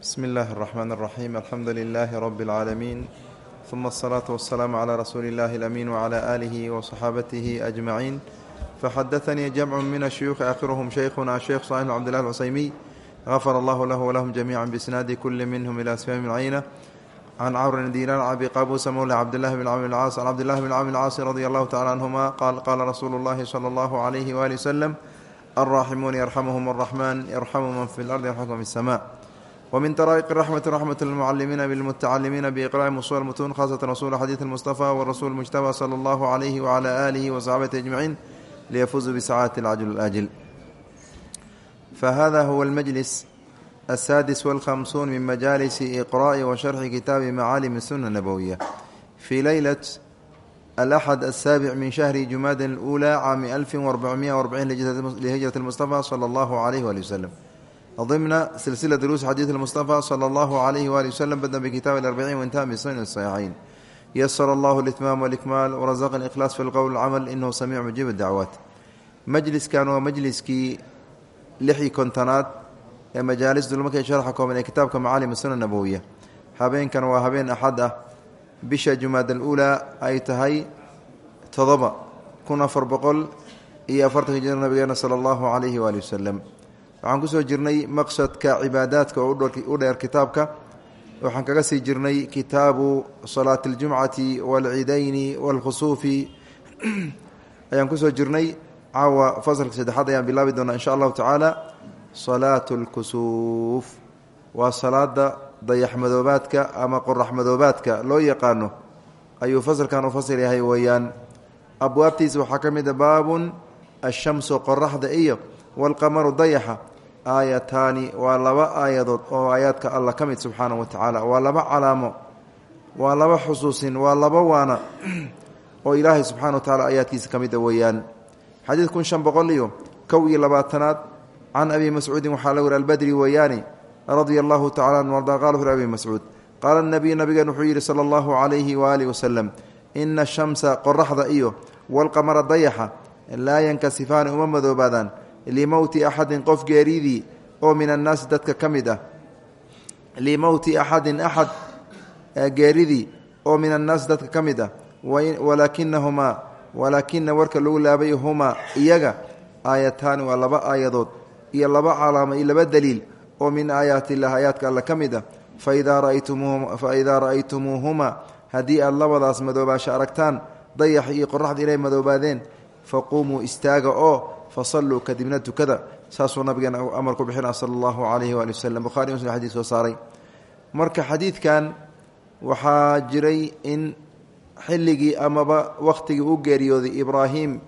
bsmi اllahi الرحmn الرaxيm alxamdu لilh rb العaalamiin ثuma الصlaaة والsلاam عlى rasuuli اllahi الأmin وعlى آlih وصxaabatih أجmaعin faxadaثnii jamc min الshuyuuخi akhirhm shaykhuna sheikh صaح bn cbdالlah الcusaymiy غafar allah lah wlahm jamiعا bsnaadi kuli minhm ilى sfam cayna can cawr diilan abi qabusa mowla cabdالlah bn cmr caas can cabdillahi bn cmr caasi radi allahu tacala canهuma qaal qaala rasuulu اllahi slى اllah عlyh wali wslm الراحمون يرحمهم الرحمن يرحم من في الأرض يرحمكم في السماء ومن طرائق الرحمة رحمة المعلمين بالمتعلمين بإقراء مصول المتون خاصة رسول حديث المصطفى والرسول المجتبى صلى الله عليه وعلى آله وصحبه أجمعين ليفوزوا بسعادة العجل الآجل فهذا هو المجلس السادس والخمسون من مجالس إقراء وشرح كتاب معالم السنة النبوية في ليلة الأحد السابع من شهر جماد الأولى عام 1440 لهجرة المصطفى صلى الله عليه وآله وسلم ضمن سلسلة دروس حديث المصطفى صلى الله عليه وآله وسلم بدأ بكتاب الأربعين وانتهى بسنن الصحيحين يسر الله الإتمام والإكمال ورزق الإخلاص في القول والعمل إنه سميع مجيب الدعوات مجلس كان ومجلسكii lixii kontonaad ee majaalis dulmarkay sharxa kooban ee kitaabka macaalim sunna nabowiya habeenkan waa habeen axad ah bisha jumaad aluulaa ay tahay todoba kun afar boqol iyo afartanka jir nabigeena sala allahu calayhi waali wasalam waxaan kusoo jirnay maqsadka cibaadaadka oo u dheer kitaabka waxaan kaga sii jirnay kitaabu salaati اljumcati wاlcidayni wاlkhusuufi ayaan kusoo jirnay caawa fasalka saddexaad ayaan bilaabi doonaa insha allahu tacaala salaatu اlkusuuf waa salaada dayaxmadoobaadka ama qoraxmadoobaadka loo yaqaano ayuu fasalkan u fasir yahay weeyaan abwaabtiisa waxaa ka mid a baabun ashamsu qoraxda iyo walqamaru dayaxa aayataani waa laba aayadood oo aayaadka alla ka mid subxaana wa tacaala waa laba calaamo waa laba xusuusin waa laba waana oo ilaahay subxana wa tacaala aayaadkiisa ka mid a weeyaan. Xadiid kun shan boqol iyo kow iyo labaatanaad can abi mascuudin waxaa la weri albadri weeyaani radia allahu tacala an arda qala wuxu abi mascuud qaala nabiy nabigeen wuxuu yidhi sala allahu calayhi waaalih wasalam ina ashamsa qoraxda iyo walqamara dayaxa laa yankasifaani uma madoobaadaan limowti axadin qof geeridii oo min annaasi dadka ka mid ah. Limowti axadin axad geeridii oo min annaasi dadka ka mid ah. Walaakinahumaa walaakina warka lagu laabay humaa iyaga aayataani waa laba aayadood iyo laba calaamo iyo laba daliil oo min aayaati illah aayaadka alla ka mid a faidaa ra'aytumuuhumaa haddii aad labadaas madoobaasha aragtaan dayax iyo qoraxda inay madoobaadeen faquumuu istaaga oo fasalluu kadibna tukada saasuu nabigeena amar ku bixina sala allahu calayhi waali waslem bukhari muslim xadis soo saaray marka xadiidkan waxaa jiray in xilligii amaba wakhtigii u geeriyooday ibraahim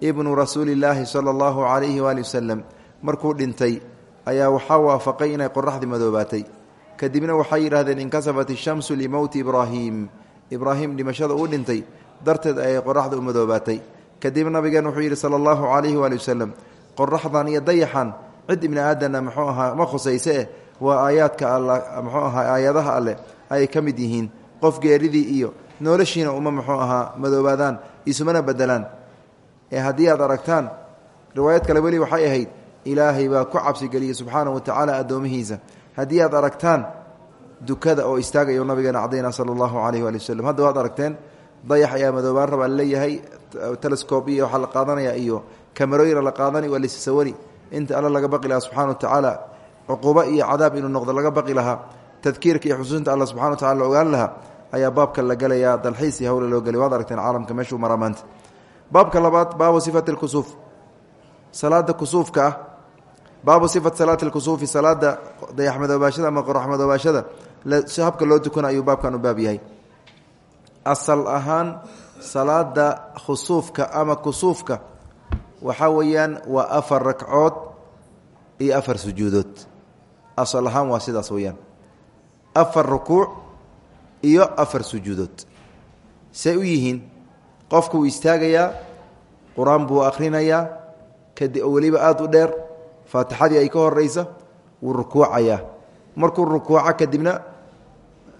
ibnu rasuulillaahi sala allahu calayhi waali wasalam markuu dhintay ayaa waxaa waafaqay inay qoraxdii madoobaatay kadibna waxay yidhahdeen inkasafat ishamsu limowti ibraahim ibraahim dhimashada uu dhintay darteed ayay qoraxda u madoobaatay kadib nabigeen wuxuu yidhi sala allahu calayhi waali wasalam qoraxdan iyo dayaxan cid ibni aadanna muxuu ahaa ma khusayse eh waa aayaadka alla muxuu ahaa aayadaha alleh ayay ka mid yihiin. Qof geeridii iyo noloshiina uma muxuu ahaa madoobaadaan isumana bedelaan ee haddii aad aragtaan riwaayad kale weli waxay ahayd ilaahay baa ku cabsigeliyey subxaana wa tacaala addoomihiisa. Haddii aad aragtaan dukada oo istaagayo nabigeena cadayna sala allahu calayh waali waslem hadda waad aragteen dayax ayaa madoobaan rabaa la leeyahay telescob iyo waxaa qaadanaya iyo kamarooyina la qaadanay waa lisasawari inta alla laga baqi lahaa subxana wa tacaala cuquubo iyo cadaab inuu noqdo laga baqi lahaa tadkiirka iyo xusuusinta alla subxana wa tacala la ogaan lahaa ayaa baabka la gelayaa dalxiis iyo hawle loo gelay waad aragteen caalamka meeshuu maraa maanta. Baabka labaad baabu sifati lkusuuf salaada kusuufka ah baabu sifat salaati lkusuufi salaada dayaxmadoobaashada ama qoraxmadoobaashada habka loo tukana ayuu baabkan u baab yahay asal ahaan salaada khusuufka ama kusuufka waxaa weeyaan waa afar ragcood iyo afar sujuudood. Asal ahaan waa sidaas weeyaan. Afar rukuuc iyo afar sujuudood. Say u yihiin qofku wuu istaagayaa qur'aan buu akhrinayaa kadi weliba aada u dheer faatixadii ay ka horeysa wuu rukuucayaa. Markuu rukuuco kadibna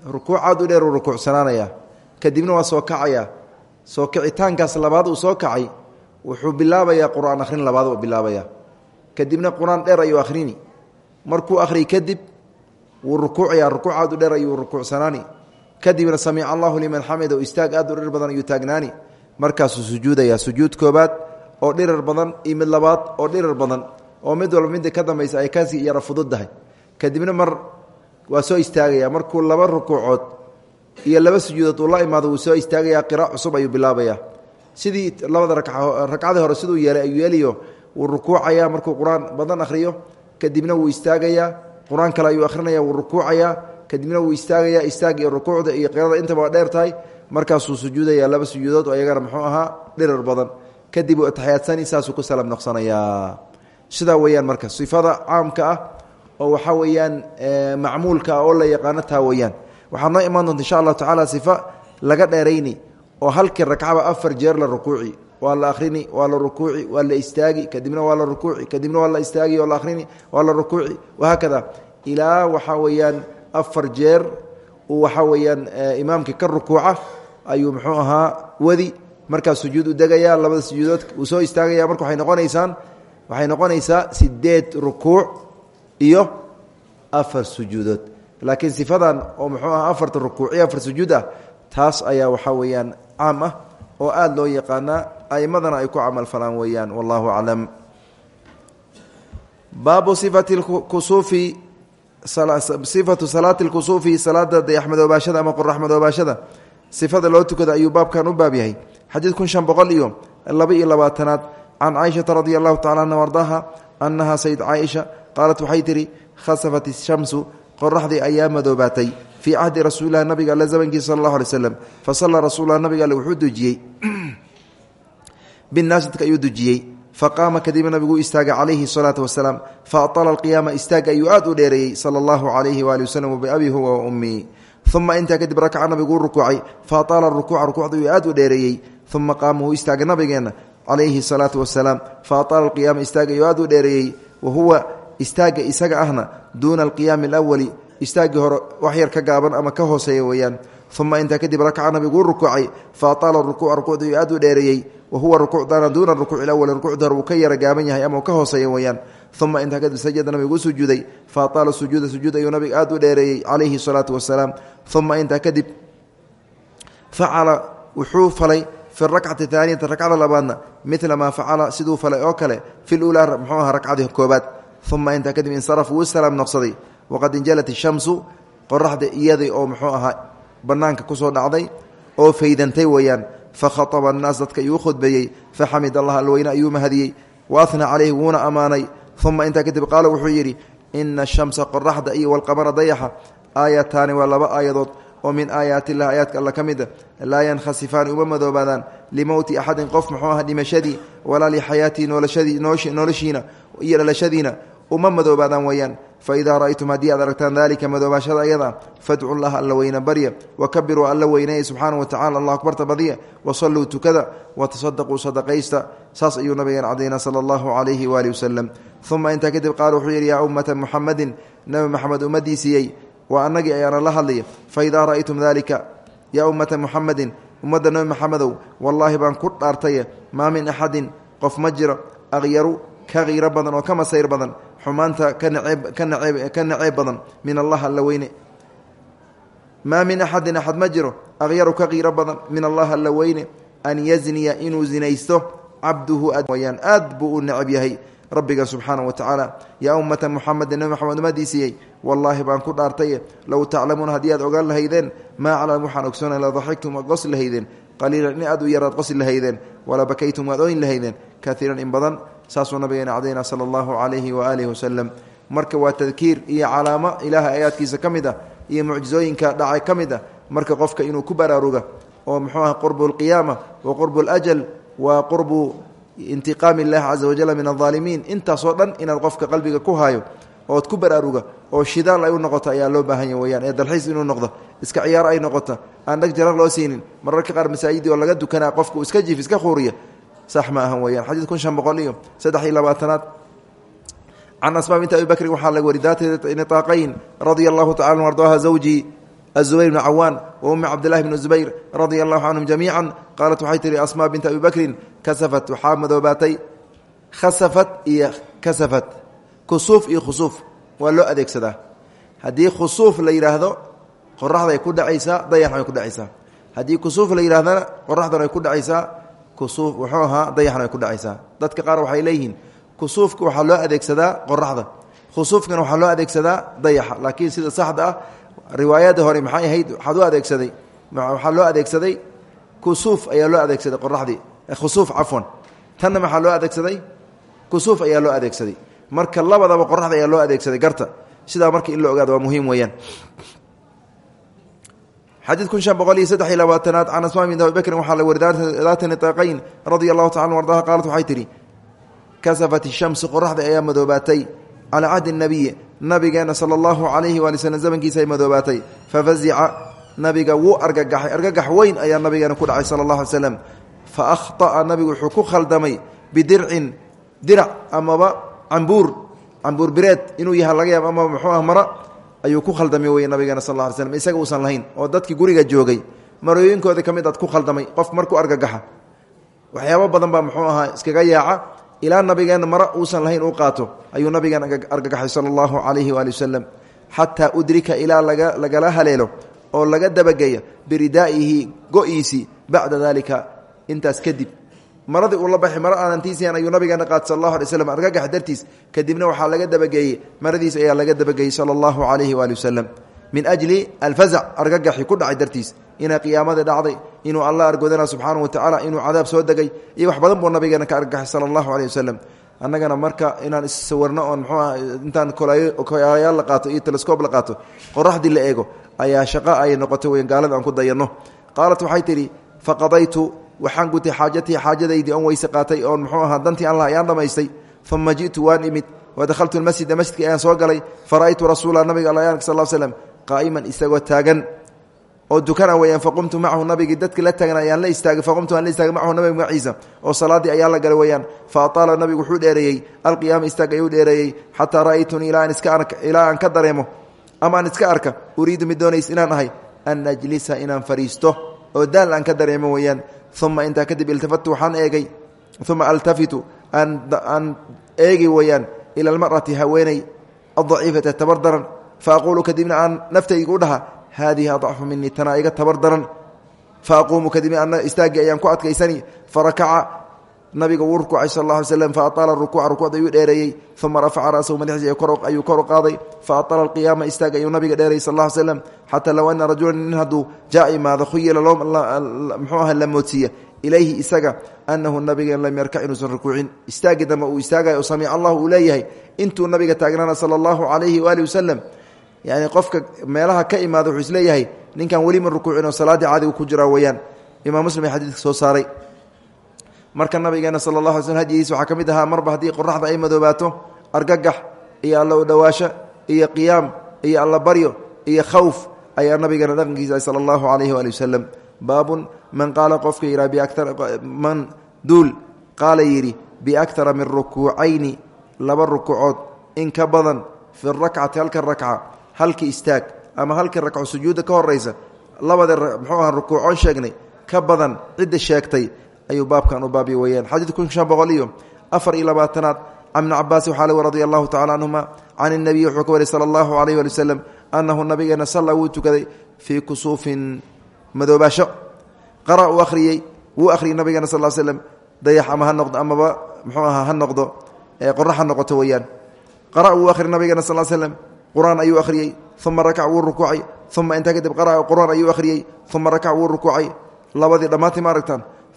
rukuuc aada u dheer wuu rukuucsanaanayaa kadibna waa soo kacayaa soo kicitaankaas labaad uu soo kacay wuxuu bilaabayaa qur'aan akhrin labaad u bilaabaya. Kadibna qur'aan dheer ayuu akhrini. Markuu akhriy kadib wuu rukuucaya rukuuc aad u dheer ayuu rukuucsanaani. Kadibna samica allahu liman xamida istaag aad u dhir badan ayuu taagnaani. Markaasuu sujuudaya sujuud koobaad oo dhirar badan iyo mid labaad oo dhirar badan. Oo mid walba midda ka dambaysa ay ka sii yara fududdahay kadibna mar waa soo istaagaya. Markuu laba rukuucood iyo laba sujuudood uu la imaado wuu soo istaagaya qiraac cusub ayuu bilaabaya. Sidii labada ragcadii hore siduu yeelay ayuu yeeliyo wuu rukuucaya markuu qur'aan badan akhriyo kadibna wuu istaagayaa qur'aan kale ayuu akhrinaya wuu rukuucaya kadibna wuu istaagaya istaag iyo rukuucda iyo qirada intaba waa dheer tahay markaasuu sujuudaya laba sujuudood oo iyagana muxuu ahaa dhirar badan. Kadib uu atixyaadsani saasuu ku salaam noqsanayaa sidaa weeyaan marka sifada caamka ah oo waxaa weeyaan macmuulka ah oo la yaqaano taa weeyaan waxaad noo imaan doonta insha allahu tacaala sifa laga dheerayni oo halkii ragcaba afar jeer la rukuuci waa la akhrini waa la rukuuci waa la istaagi kadibna waa la rukuuci kadibna waa la istaagi oo la akhrini waa la rukuuci. Wahaakada ilaa waxaa weeyaan afar jeer uu waxaa weeyaan imaamkii ka rukuuca ayuu muxuu ahaa wadi. Markaa sujuud u degaya labada sujuudood uu soo istaagaya marka waxay noqonaysaan waxay noqonaysaa sideed rukuuc iyo afar sujuudood laakiin sifadan oo muxuu aha afarta rukuuc afar sujuud ah taas ayaa waxaa weeyaan caam ah oo aada loo yaqaanaa aimadana ay ku camal falaan weeyaan wallahu aclam. Baabu sifati kusuufi sifatu salaati lkusuufi salaada dayaxmadoobaashada ama qoraxmadoobaashada sifada loo tukada ayuu baabkan u baab yahay. Xadiid kun shan boqol iyo laba iyo labaatanaad. Can caaishata radi allahu anha ardaha annaha sayd caaisha qaalat waxay tihi khasafat ishamsu qoraxdii ayaa madoobaatay fii cahdi rasuulilah nabiga alle zamankiisa sal allahu alay slam fasallaa rasuullah nabiga alle wuxuu dujiyey binnaasi dadka ayuu dujiyey faqaama kadibna nabiguu istaagay calayhi salaatu wasalaam. Faatala alqiyaama istaagga ayuu u dheereeyey sala allahu calayhi waali waslem biabii huwa wa ummii uma intaa kadib rakaca nabiguu rukuucay. Faataala rukuuca rukuucda aad u dheereeyey. Uma qaama wuu istaagay nabigeenna calayhi salaatu wasalaam. Faataala alqiyaama istaagga ayuu aad u dheereeyey. Wa huwa istaagga isaga ahna duuna alqiyaami alawali istaaggii hore wax yar ka gaaban ama ka hooseeya weeyaan. Uma intaa kadib rakaca nabiguu rukuucay faataala rukuuca rukuucda ayuu aad u dheereeyey wahuwa rukuucdana duuna rukuuci awal rukuucda hore wuu ka gaaban yahay ama uu ka hooseeya weeyaan. Uma intaa kadib sajada nabigu sujuuday faataala sujuuda sujuud ayuu nabiga aad u dheereeyey calayhi salaatu wasalaam uma kadib facala wuxuu falay fi rakcati aaniyati rakcada labaadna mila maa facala siduu falay oo kale fi luulaa muxuu aha uma intaa kadib insaraf wuu salaam noqsaday. Waqad injalat ishamsu qoraxda iyadii oo muxuu ahaa bannaanka ku soo dhacday oo faydantay weeyaan. Fakhaaba annaas dadka iyuu khudbeeyey. Faxamid allah alweyne ayuu mahadiyey. Waana calayhi wuuna ammaanay. Uma intaa kadib qaala wuxuu yidhi ina ashamsa qoraxda iyo walqamara dayaxa aayataani waa laba aayadood oo min aayaati illah aayaadka alla ka mid a laa yankhasifaan uma madoobaadaan limowti axadin qof muxuu aha dhimashadii walaa lixayaatii noloshadiinoloshiina iyo dhalashadiina uma madoobaadaan weeyaan. Faidaa ra'aytum haddii aad aragtaan dalika madoobaashada ayada fadcu llaha alla weyne barya wakabiruu alla weyneeye subxaana wa tacala allah akbarta badiya wasalluu tukada watasadaquu sadaqaysta. Saas ayuu nabigeena cadaynaa sala allahu calayhi waalihi wasalam uma intaa kadib qaala wuxuu yidhi yaa ummata muxamadin nebi maxamed ummadiisiiyey waa annagii ayaana la hadlaya. Faidaa ra'aytum dalika yaa ummata muxamadin ummadda nebi maxamedow wallaahi baan ku dhaartaye maa min axadin qof ma jiro akhyaru ka kiiro badan oo ka masayr badan xumaanta ka naceeb badan min allah alla weyne. Maa min axadin axad ma jiro akhyaru ka kiiro badan min allah alla weyne. An yazniya inuu zinaysto cabduhu wayaan aad buu u necab yahay. Rabbiga subxaana wa tacaala yaa ummata muxamedin nebi maxamed umadiisiiyey wallaahi baan ku dhaartaye. Low taclamuuna haddii aad ogaan lahaydeen maa aclam waxaan ogsoonay la daxigtum waad qosli lahaydeen. Qaliilan in aad u yaraad qosli lahaydeen. Wala bakaytum waad oyn lahaydeen. Kaiiran in badan saasuu nabigeena cadayna sala allahu calayhi waaalihi wasalam marka waa tadkiir iyo calaamo ilaahay aayaadkiisa ka mid ah iyo mucjizooyinka dhacay ka mid ah. Marka qofka inuu ku baraaruga oo muxuu ah qurbu lqiyaama wa qurbu ljal wa qurbu intiqaami illahi caza wajal min aldaalimiin intaasoo dhan inaad qofka qalbiga ku hayo ood ku baraaruga oo shidaal ay u noqoto ayaa loo baahanya weyaan ee dalxiis inuu noqdo iska ciyaaro ay noqoto aan dhag jarar loo siinin mararka qaar masaajidii oo laga dukanaa qofku iska jiif iska khuuriya sax ma ahan weyaan xadiid kun shan boqol iyo saddex iyo labaatanaad. Can asmaa binti abi bakrin waxaa laga wari daat niطaaqayn radia allahu tacala ardaaha zawji azubayr bnu cawaan wa ummi cabdillahi bni zubayr radia allahu canhum jamiica qaalat waxay tihi asmaa binti abi bakrin kasafat. Waxaa madoobaatay khasafat iyo kasafat. Kusuuf iyo khusuuf. Waa loo adeegsadaa. Haddii khusuuf la yidhaahdo qoraxda ay ku dhacaysaa dayaxna ay ku dhacaysaa. Haddii kusuuf la yidhahdana qoraxdana ay ku dhacaysaa kusuuf wuxuu ahaa dayaxna ay ku dhacaysaa. Dadka qaar waxay leeyihiin kusuufka waxaa loo adeegsadaa qoraxda khusuufkana waxaa loo adeegsadaa dayaxa. Laakiin sida saxda ah riwaayadda hore maxay ahayd? Waxaad u adeegsaday waxaa loo adeegsaday kusuuf ayaa loo adeegsaday qoraxdii khusuuf cafwan. Tanna maxaa loo adeegsaday? Kusuuf ayaa loo adeegsaday. Marka labadaba qoraxda ayaa loo adeegsaday garta. Sidaa marka in la ogaado waa muhiim weeyaan xadiid kun shan boqol iyo saddex iyo labaatanaad can asmaa bin abi bakrin waxaa la wari daata niqaqayn radia allahu taala an ardaha qaalat waxay tidhi kasafat ishamsu qoraxda ayaa madoobaatay calaa cahdi nabiyi nabigeena sala allahu calayhi waali slm zamankiisa ay madoobaatay fafazica nabiga wuu argagaxay argagax weyn ayaa nabigeena ku dhacay sala allah alay slam fa akhطa'a nabigu wuxuu ku khaldamay bidircin dirac amaba cambuur cambuur bireed inuu yahay laga yaab ama muxuu ayuu ku khaldamay wey nabigeena sal ly slm isaga uusan lahayn oo dadkii guriga joogay marooyinkooda ka mid aad ku khaldamay qof markuu argagaxa waxyaabo badan baa muxuu ahaa iskaga yaaca ilaa nabigeena mara uusan lahayn uu qaato ayuu nabigeena argagaxay sala allahu calayhi waali wasalam xataa udrika ilaa laga lagala haleelo oo laga dabageeyo biridaa'ihi go-iisii bacda dalika intaas kadib maradii uu la baxay maro aanantiisian ayuu nabigeena qaatay sal allahu alay slam argagax dartiis. Kadibna waxaa laga dabageeyey maradiis ayaa laga dabageeyey sala allahu calayhi waali min ajli alfazac argagaxi ku dhacay dartiis. Inay qiyaamadii dhacday inuu alla argoodana subxaana wa tacaala inuu cadaab soo degay iyo wax badan buu nabigeena ka argagaxay sala allahu wasalam annagana marka inaan issawirno oon mxuu ah intaan koyaal la qaato iyo telescoob la qaato qoraxdii la eego ayaa shaqo ay noqotay weyn gaalada aan ku dayanno. Qaalat waxay faqadaytu waxaan gutay xaajatii xaajadaydii oon weyse qaatay oon muxuu ahaa dantii allah ayaan dhammaystay uma ji'tu waan imid wadakhaltu lmasjida masjidka ayaan soo galay. Fara'aytu rasuula nabiga alla ark sal slm qaa'iman isagoo taagan. Oo dukana weyaan faqumtu macahu nabigii dadki la taagan ayaan la istaagay faqumtu aan la istaagay macahu nabiga magaciisa oo salaaddii ayaa la galay weyaan fa ataala nabigu wuxuu dheereeyey alqiyaama istaag ayuu dheereeyey xataa ra'aytunii ilaa aan ka dareemo ama aan iska arka uriidu mid doonays inaan ahay an ajlisa inaan fariisto. Oo daal aan ka dareemo weyaan uma intaa kadib iltafatu waxaan eegay uma altafitu aan eegi weyaan ila almar'ati haweeney adaciifata tabar daran fa aquulu kadibna aan naftayga u dhaha haadihi adcafu minii tanaa iga tabar daran fa aquumu kadibna ana istaagii ayaan ku adkaysani farakaca nabiga wuu rukuucay sal alla alay slam fa ataala rukuuca rukuucda ayuu dheereeyey uma rafaca ra'sahu madaxiisa ayuu kor u qaaday fa ataala alqiyaama istaag ayuu nabiga dheereeyey sal ly slam xataa low ana rajulan nin hadduu jaa imaado khuyila moodsiiya ilayhi isaga anahu nabigeen lam yarkac inuusan rukuucin. Istaagi dambe uu istaagayo samic allah uu leeyahay intuu nabiga taagnaana sala allahu calayhi waali wasalam yani qofka meelaha ka imaada wuxuu is leeyahay ninkan welima rukuucin oo salaaddii caadigu ku jiraa weeyaan imaam muslim xadiidka soo saaray marka nabigeena allah alay slm hadigiis waxaa ka mid ahaa marba haddii qoraxda ay madoobaato argagax iyo alla u dhowaasho iyo qiyaam iyo alla baryo iyo khawf ayaa nabigeena dhaqankiisa sala allahu calayhi waali wasalam baabun man qaala qofka yidhaha biaman duul qaala yidhi biaktara min rukuucayni laba rukuucood in ka badan fi rakcati halka rakca halki istaag ama halkii rakco sujuudda ka horaysa labada muxuu aha rukuucoon sheegnay ka badan cidda sheegtay ayuu baabkan u baabi weyaan xadiid kun shan boqol iyo afar iyo labaatanaad can ibni cabaasi waxaa le radia allahu tacala canhuma can اnabiy wuxuu ka wariy sala annahu nabigeena salla wuu tukaday fii kusuufin madoobaasho. Qara uu akhriyey wuu akhriyey nabigeena sal l slem dayax ama ha noqdo amaba muxuu ahaa ha noqdo qorax ha noqoto qara wuu akhriy nabigeena sal slem qur'aan ayuu akhriyey uma rakac wuu rukuucay uma intaa kadib qara qur'aan ayuu akhriyey uma rakac wuu rukuucay. Labadii dhammaantii ma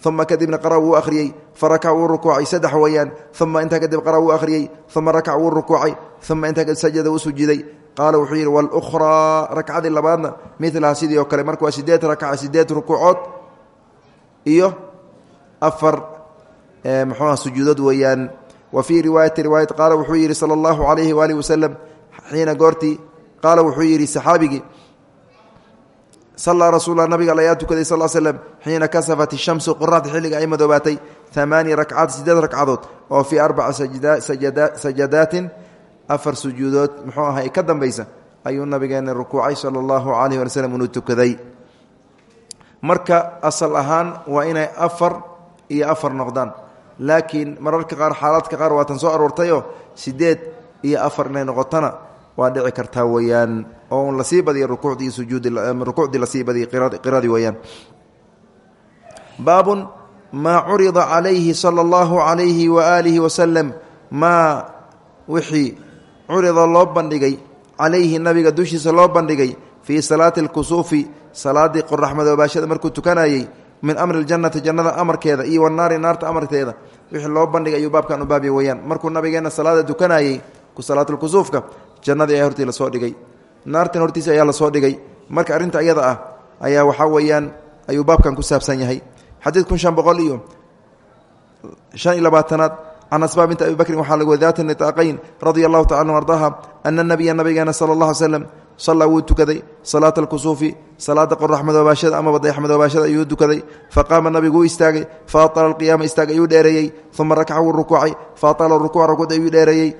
uma kadibna qara wuu akhriyey farakac wuu rukuucay saddex weeyaan uma intaa kadib qara wuu akhriyey uma rakac wuu rukuucay uma intaa kadib sajada wuu sujuuday qaala wuxuu yidhi walukhraa rakcadii labaadna milaha sidii oo kale marka waa sideed rakaca sideed rukuucood iyo afar muxuuha sujuudood weeyaan wa fii riwaayati riwaayat qaala wuxuu yidhi sala allahu calayhi waalihi wasalam xiina goortii qaala wuxuu yidhi saxaabigii sallaa rasuullah nabiga alayaa tukaday sal slem xiina kasafat ishamsu qoraxda xilliga ay madoobaatay amaani rakcaad sideed ragcadood oo fii arbaca sajadaatin afar sujuudood muxuu ahay ka dambaysa ayuu nabigeena rukuucay sala allahu calayh wali slm inuu tukaday marka asal ahaan waa inay afar iyo afar noqdaan laakiin mararka qaar xaalaadka qaar waatan soo aroortayoo sideed iyo afar inay noqotona waa dhici kartaa weeyaan oo un la sii badiya rukuucdii sujuudrukuucdii la sii badiyay qiradii weeyaan. Baabun maa curida calayhi sala allahu calayhi waaalihi wasalam maa wixii curida loo bandhigay calayhi nabiga dushiisa loo bandhigay fii salaati alkusuufi salaadii qorax madoobaashada markuu tukanayey min amri ljannati jannada amarkeeda iyo wanaari naarta amarkeeda wixii loo bandhigay ayuu baabkan u baabya weyaan markuu nabigeenna salaada tukanayey salaatulkusuufka jannadii ayaa hortii la soo dhigay naartan hortiisa ayaa la soo dhigay. Marka arrinta iyada ah ayaa waxaa weeyaan ayuu baabkan ku saabsan yahay. Xadiid kun shan boqol iyo shan iyo labaatanaad can asbaa binti abi bakrin waxaa lagu daati nitaaqayn radia allahu tacala anu ardaaha ana nabiya nabigeena sala allah alay slam sallaa wuu tukaday. Salaata alkusuufi salaada qorax madoobaashada amaba dayax madoobaashada ayuu tukaday. Faqaama nabigu wuu istaagay. Fa atala alqiyaama istaag ayuu dheereeyey. Uma rakaca wuu rukuucay. Fa atala rukuuca rukuuc ayuu dheereeyey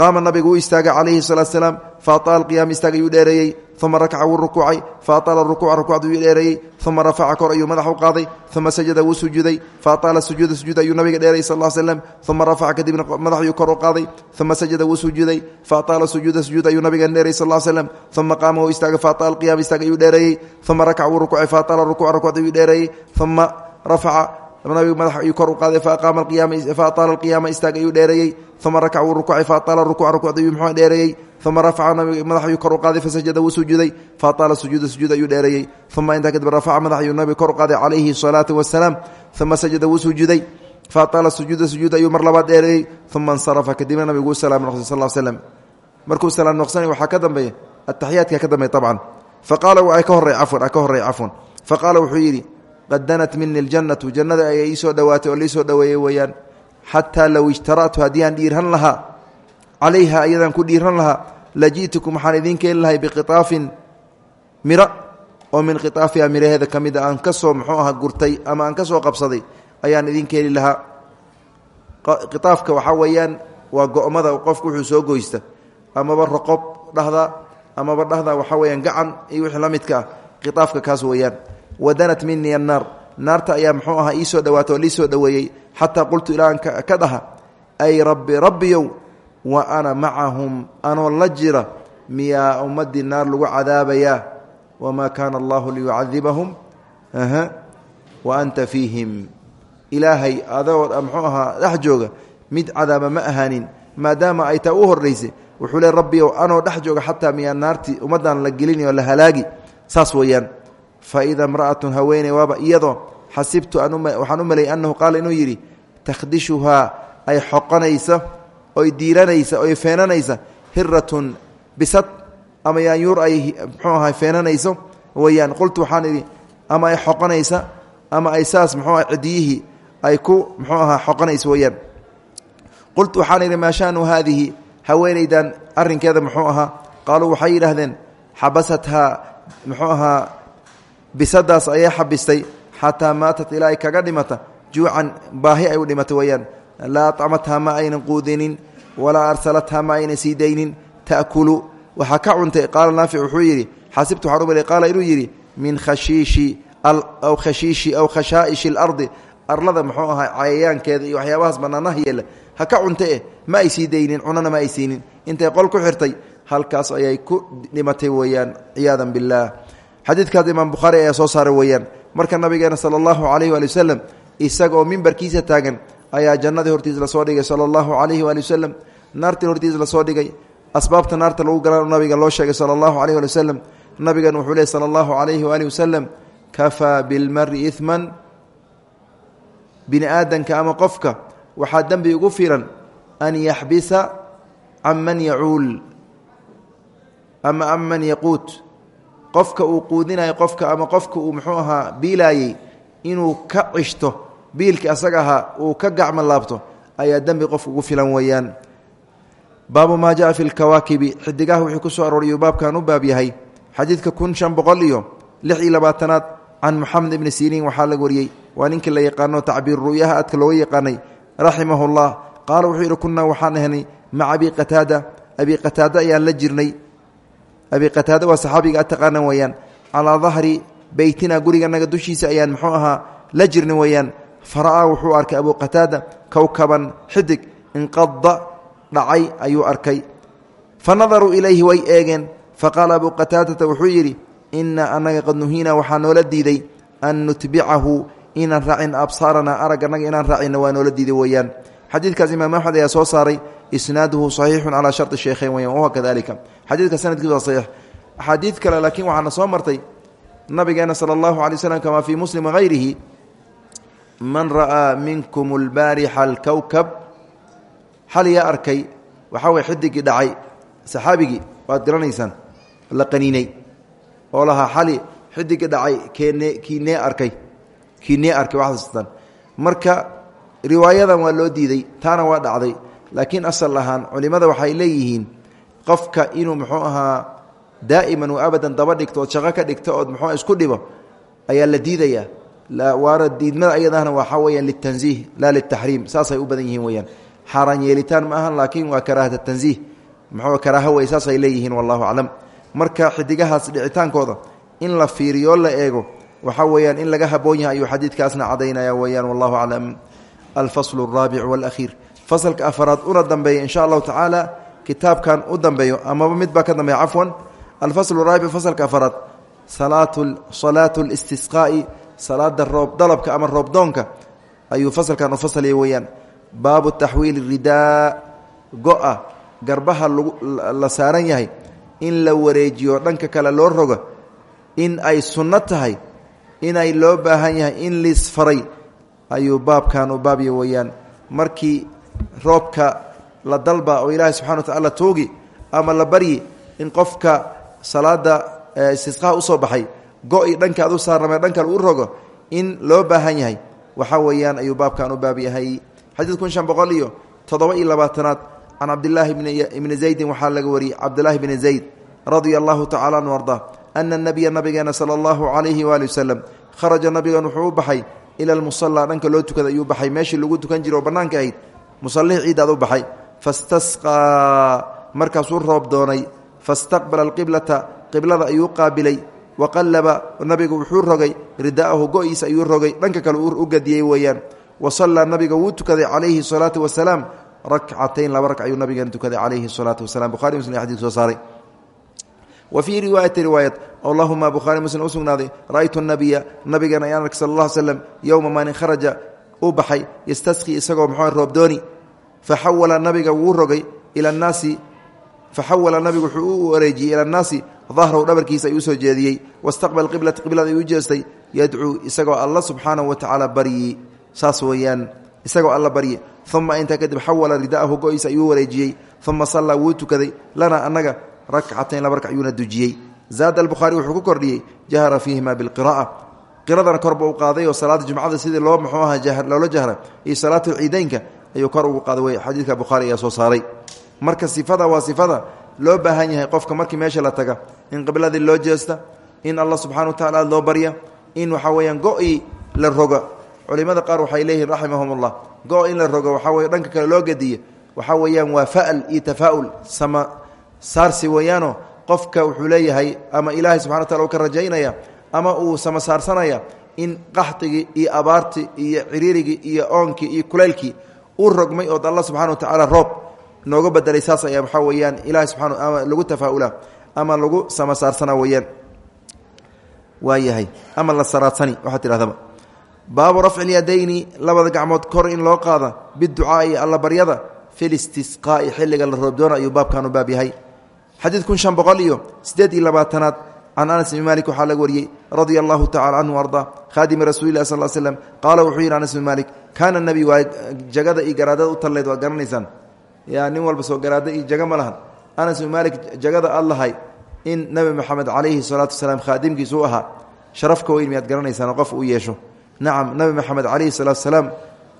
qaama nabigu wuu istaagay calayhi salaatu salaam fa aala qiyaama istaag ayuu dheereeyey uma rakaca wuu rukuucay fa aala rukuuca rukuucda ayuu dheereeyey uma rafaca kor ayuu madax u qaaday uma sajada wuu sujuuday fa aala sujuuda sujuud ayuu nabiga dheerayay sal l slem uma rafaca kadibna madax ayuu kor u qaaday uma sajada wuu sujuuday fa aala sujuuda sujuud ayuu nabiga dheerayay sal l slem uma qaama wuu istaagay fa aala qiyama istaag ayuu dheereeyey uma rakaca wuu rukuucay fa aala rukuuca rukuucda ayuu dheereeyey uma rafaca nabigu madax ayuu kor u qaaday fa ataala alqiyaama istaag ayuu dheereeyey uma rakac wuu rukuucay fa ataala rukuca rukucda ayuu muxuu dheereeyey uma rafaca nabigu madax ayuu kor u qaaday fasajada wuu sujuuday fa ataala sujuuda sujuud ayuu dheereeyey uma intaa kadib rafaca madax ayuu nabigu kor u qaaday calayhi salaatu wasalaam uma sajada wuu sujuuday fa ataala sujuuda sujuud ayuu mar labaad dheereeyey uma insarafa kadibna nabigu wuu salaam noqsay sal slem markuu salaam noqsanay waxaa ka dambeeya ataxiyaadka ka dambeey abcan faqaala ka horey cafwan ka horey cafwan faqaala wuxuu yidhi qad danat minii ljannatu jannada ayay iisoo dhowaatay oo liisoo dhoweeyey weeyaan. Xataa low ijtaratu haddii aan dhiirhan lahaa calayha ayadaan ku dhiirhan lahaa laji'tukum waxaan idiin keeni lahay biqiaafin miro oo min qiaafiha miraheeda ka mida aan ka soo muxuu aha gurtay ama aan ka soo qabsaday ayaan idiin keeni lahaa. Qiaafka waxaa weeyaan waa go'mada qofku wuxuu soo goysta. Amaba roqob dhahda amaba dhahda waxaa gacan iyo wixii la midka ah. Kaas weeyaan wadanat minii annaar. Naarta ayaa muxuu ahaa ii soo dhowaata oo lii soo dhoweeyey xataa qultu ilaa aan ka dhaha ay rabbi rabbiyow wa ana macahum anoo la jira miyaa ummaddii naar lagu cadaabayaa? Wamaa kaana allahu liyucadibahum wa anta fiihim. Ilaahay adoo muxuu ahaa dhex jooga mid cadaaba ma ahaanin maadaama ay taa u horraysay wuxuu le rabbiyow anoo dhex jooga xataa miyaa naartii ummaddan la gelini oo la halaagi. Saas weeyaan faida mra'atun haweeney waaba iyadoo xasibtu waxaan u maleeyay annahu qaala inuu yidhi takhdishuhaa ay xoqonaysa oy diiranaysa oy feenanaysa hiratun bisad ama yaanyuur ay mxuu aha feenanayso weyaan qultu waxaan idhi ama ay xoqonaysa ama ay saas mxuu aha cidiyihii ay ku mxuu ahaa xoqonayso weyaan qultu waxaan idhi maa shanu haadihi haweenaydan arrinkeeda muxuu ahaa qaaluu waxay yidhaahdeen xabasathaa muxuu bisadaas ayay xabistay xataa maatat ilaa kaga dhimata. Juucan baahi ay u dhimata weyaan laa acmathaa ma aynan quudinin walaa arsalathaa ma aynan sii daynin. Ta'kulu waxaa ka cuntay qaala naafic wuxuu yidhi xasibtu waxaan u qaala inuu yidhi min khashiishi aw khashiishi aw khashaa'ishi alardi. Arlada muxuu ahaa cayayaankeeda iyo waxyaabahaas bannaanaha yeela. Ha ka cunta eh ma ay sii daynin cunana ma ay siinin. Intay qol ku xirtay halkaas ayay ku dhimatay weeyaan ciyaadan billaah xadiidkaas imaam bukhaari ayaa soo saaray weeyaan. Marka nabigeena sala allahu calayhi waali wasalam isagaoo mimbarkiisa taagan ayaa jannadii hortiisa la soo dhigay sala allahu calayhi waali wasalam naartii hortiisa la soo dhigay asbaabta naarta lagu gala nabiga loo sheegay sala allahu calayh waali wasalam nabigan wuxuu leey sala allahu calayhi waali wasalam kafaa bilmari ihman bini aadanka ama qofka waxaa dembi ugu filan an yaxbisa can man yacuul ama can man yaquut qofka uu quudinayo qofka ama qofka uu muxuu ahaa biilaayey inuu ka cishto biilka asaga ahaa uu ka gacmo laabto ayaa dembi qofka ugu filan weeyaan. Baabu maa jaa fi lkawaakibi xidigaha wixii ku soo arooriyuu baabkan u baab yahay. Xadiidka kun shan boqol iyo lix iyo labaatanaad can muxamed ibni siriin waxaa laga wariyey waa ninkii la yaqaano tacbiir ru'yaha aadka looga yaqaanay raximahu llah qaala wuxuu yidhi kunnaa waxaan ahnay maca abi qataada. Abi qataada ayaan la jirnay abi qataada waa saxaabiga a taqaanan weeyaan. Calaa dahri beytina guriganaga dushiisa ayaan muxuu ahaa la jirnay weeyaan. Fara'aa wuxuu arkay abu qataada kowkaban xidig inqada dhacay ayuu arkay. Fa nadaruu ilayhi way eegeen. Faqaala abuu qataadata wuxuu yidhi inaa anaga qad nuhiina waxaa noola diiday an nutbicahu inaan raacin absaarana arag annaga inaan raacina waa noola diiday weeyaan. Xadiidkaas imaam axmed ayaa soo saaray isnaaduhu saxiixun calaa sharti sheekheyn weyan wahuwa kadalika xadiidka sanadkiisu waa saxiix. Axaadiid kale laakiin waxaana soo martay nabigeena sala allahu alay slam kamaa fii muslim wahayrihi man ra'aa minkum albaarixa alkowkab xal yaa arkay waxaa way xidigii dhacay saxaabigii waad garanaysaan la qaniinay. Oo lahaa xali dhacay keene kiinee arkay kiinee arkay waxaastan marka riwaayadan waa loo diiday taana waa dhacday laakiin asal ahaan culimmada waxay leeyihiin qofka inuu muxuu ahaa daa'iman wa abadan daba dhigto ood shaqo ka dhigto ood muxuu isku dhibo ayaa la diidayaa waana diidmada ayadahna waxaa weyaan litanziih laa litaxriim saasay u badan yihiin weyaan xaaraan yeelitaan ma ahan laakiin waa karaahata tanziih muxuu karaaho wey saasay leeyihiin wallahu aclam. Marka xidigahaas dhicitaankooda in la fiiriyo la eego waxaa weeyaan in laga haboon yahay ayuu xadiidkaasna cadaynaya weyaan wallahu aclam. Alfaslu araabic walakhiir fasalka afaraad una dambeeya insha allahu tacaala kitaabkan u dambeeyo amaba mid baa ka dambeeya cafwan. Alfaslu raabic fasalka afaraad salaatu listisqaa'i salaada roob dalabka ama roobdoonka ayuu fasalkan u fasalya weeyaan. Baabu taxwiili ridaa go-a garbaha la saaran yahay in la wareejiyo dhanka kale loo rogo in ay sunno tahay inay loo baahan yahay in liisfaray ayuu baabkan u baabya weeyaan. Markii roobka la dalba oo ilaahay subxana wa tacala toogi ama la baryi in qofka salaada istisqaha u soo baxay go-i dhankaad u saarname dhan kale u rogo in loo baahan yahay. Waxaa weeyaan ayuu baabkan u baab yahay. Xadiid kun shan boqol iyo toddoba iyo labaatanaad can cabdilaahi ibni zaydin waxaa laga wariyey cabdilaahi bni zayd radia allahu tacala anhu arda ana nabiya nabigeena sala allahu calayhi waali wasalam kharaja nabigan wuxuu u baxay ila almusallaa dhanka loo tukada ayuu baxay. Meeshii lagu tukan jira oo bannaanka ahayd musallihii ciidaad u baxay. Fastasqaa markaasuu roob doonay. Fastaqbala alqiblata qiblada ayuu qaabilay. Waqallaba nabigu wuxuu rogay ridaahu go-iisa ayuu rogay. Dhanka kale u gadiyey weeyaan. Wa sallaa nabiga wuu tukaday calayhi salaatu wasalaam. Rakcatayn laba rag ayuu nabigeena tukaday calayhi salaatu wasalam buhari muslim xadid soo saaray. Wa fii riwaayati riwaayat allahuma bukhaari muslim u sugnaaday ra'aytu nabiya kharaja u baxay yastasqi isagoo muxuu roobdooni faxawala nabiga wuu rogay ila annaasi faxawala nabigu wuxuu u wareejiyey ila annaasi dahrahu dhabarkiisa ayuu u soo jeediyey. Wastaqbal qiblata qiblada ayuu u jeestay yadcuu isagoo alla subxaanahu wa tacaala baryi saas weeyaan isagoo alla barye uma intaa kadib xawala ridaahu go-iisa ayuu wareejiyey. Uma sallaa wuu tukaday. Lanaa annaga rakcatayn laba rag ayuuna dujiyey. Zaada albukhaari wuxuu ku kordhiyey jahra fiihima bilqira'a qiradana korba u qaaday oo salaada jumcada sidii loo muxuu aha loola jahra iyo salaatu ciideynka ayuu kor ugu qaaday. Wey xadiidka bukhaari ayaa soo saaray. Marka sifada waa sifada loo baahan yahay qofka markii meesha la taga in qibladii loo jeesta in allah subxana wa tacala loo barya in waxaa weyaan go-i la roga culimada qaar waxay leeyihiin raximahum ullah go in la rogo waxaa weye dhanka kale loo gediye waxaa weeyaan waa fa'al iyo tafaa'ul sama saarsi weeyaano qofka wuxuu leeyahay ama ilaahay subxana wa tacala uu ka rajaynaya ama uu sama saarsanaya in qaxdigii iyo abaartii iyo ciriirigii iyo oonkii iyo kulaylkii uu rogmay ood allah subxana wa tacaala roob nooga bedelay saas ayaa waxaa weeyaan ilahay subxana ama lagu tafaa'ula ama lagu sama saarsana weeyaan. Waa ama la saraadsani waxaad tidhahdaba. Baabu rafci lyadayni labada gacmood kor in loo qaada biducaai alla baryada fi listisqaa'i xilliga la roobdoona ayuu baabkan u baab yahay. Xadiid kun shan boqol iyo siddeed labaatanaad can anas bn malik waxaa laga wariyey radia allahu tacala canhu arda khaadimi rasuuli lah sal slm qaala wuxuu yidhi anas bn malik kaana nebi waa jagada iyo garaadada u talleyd waad garanaysaan yaa nin walba soo garaada iyo jaga ma lahan anas bn malik jagada aad lahay in nebi moxamed calayhi salaatu wasalaam khaadimkiisu u ahaa sharafka weyn miyaad garanaysaan qof uu yeesho nacam nabi maxamed calayhi salaatu salaam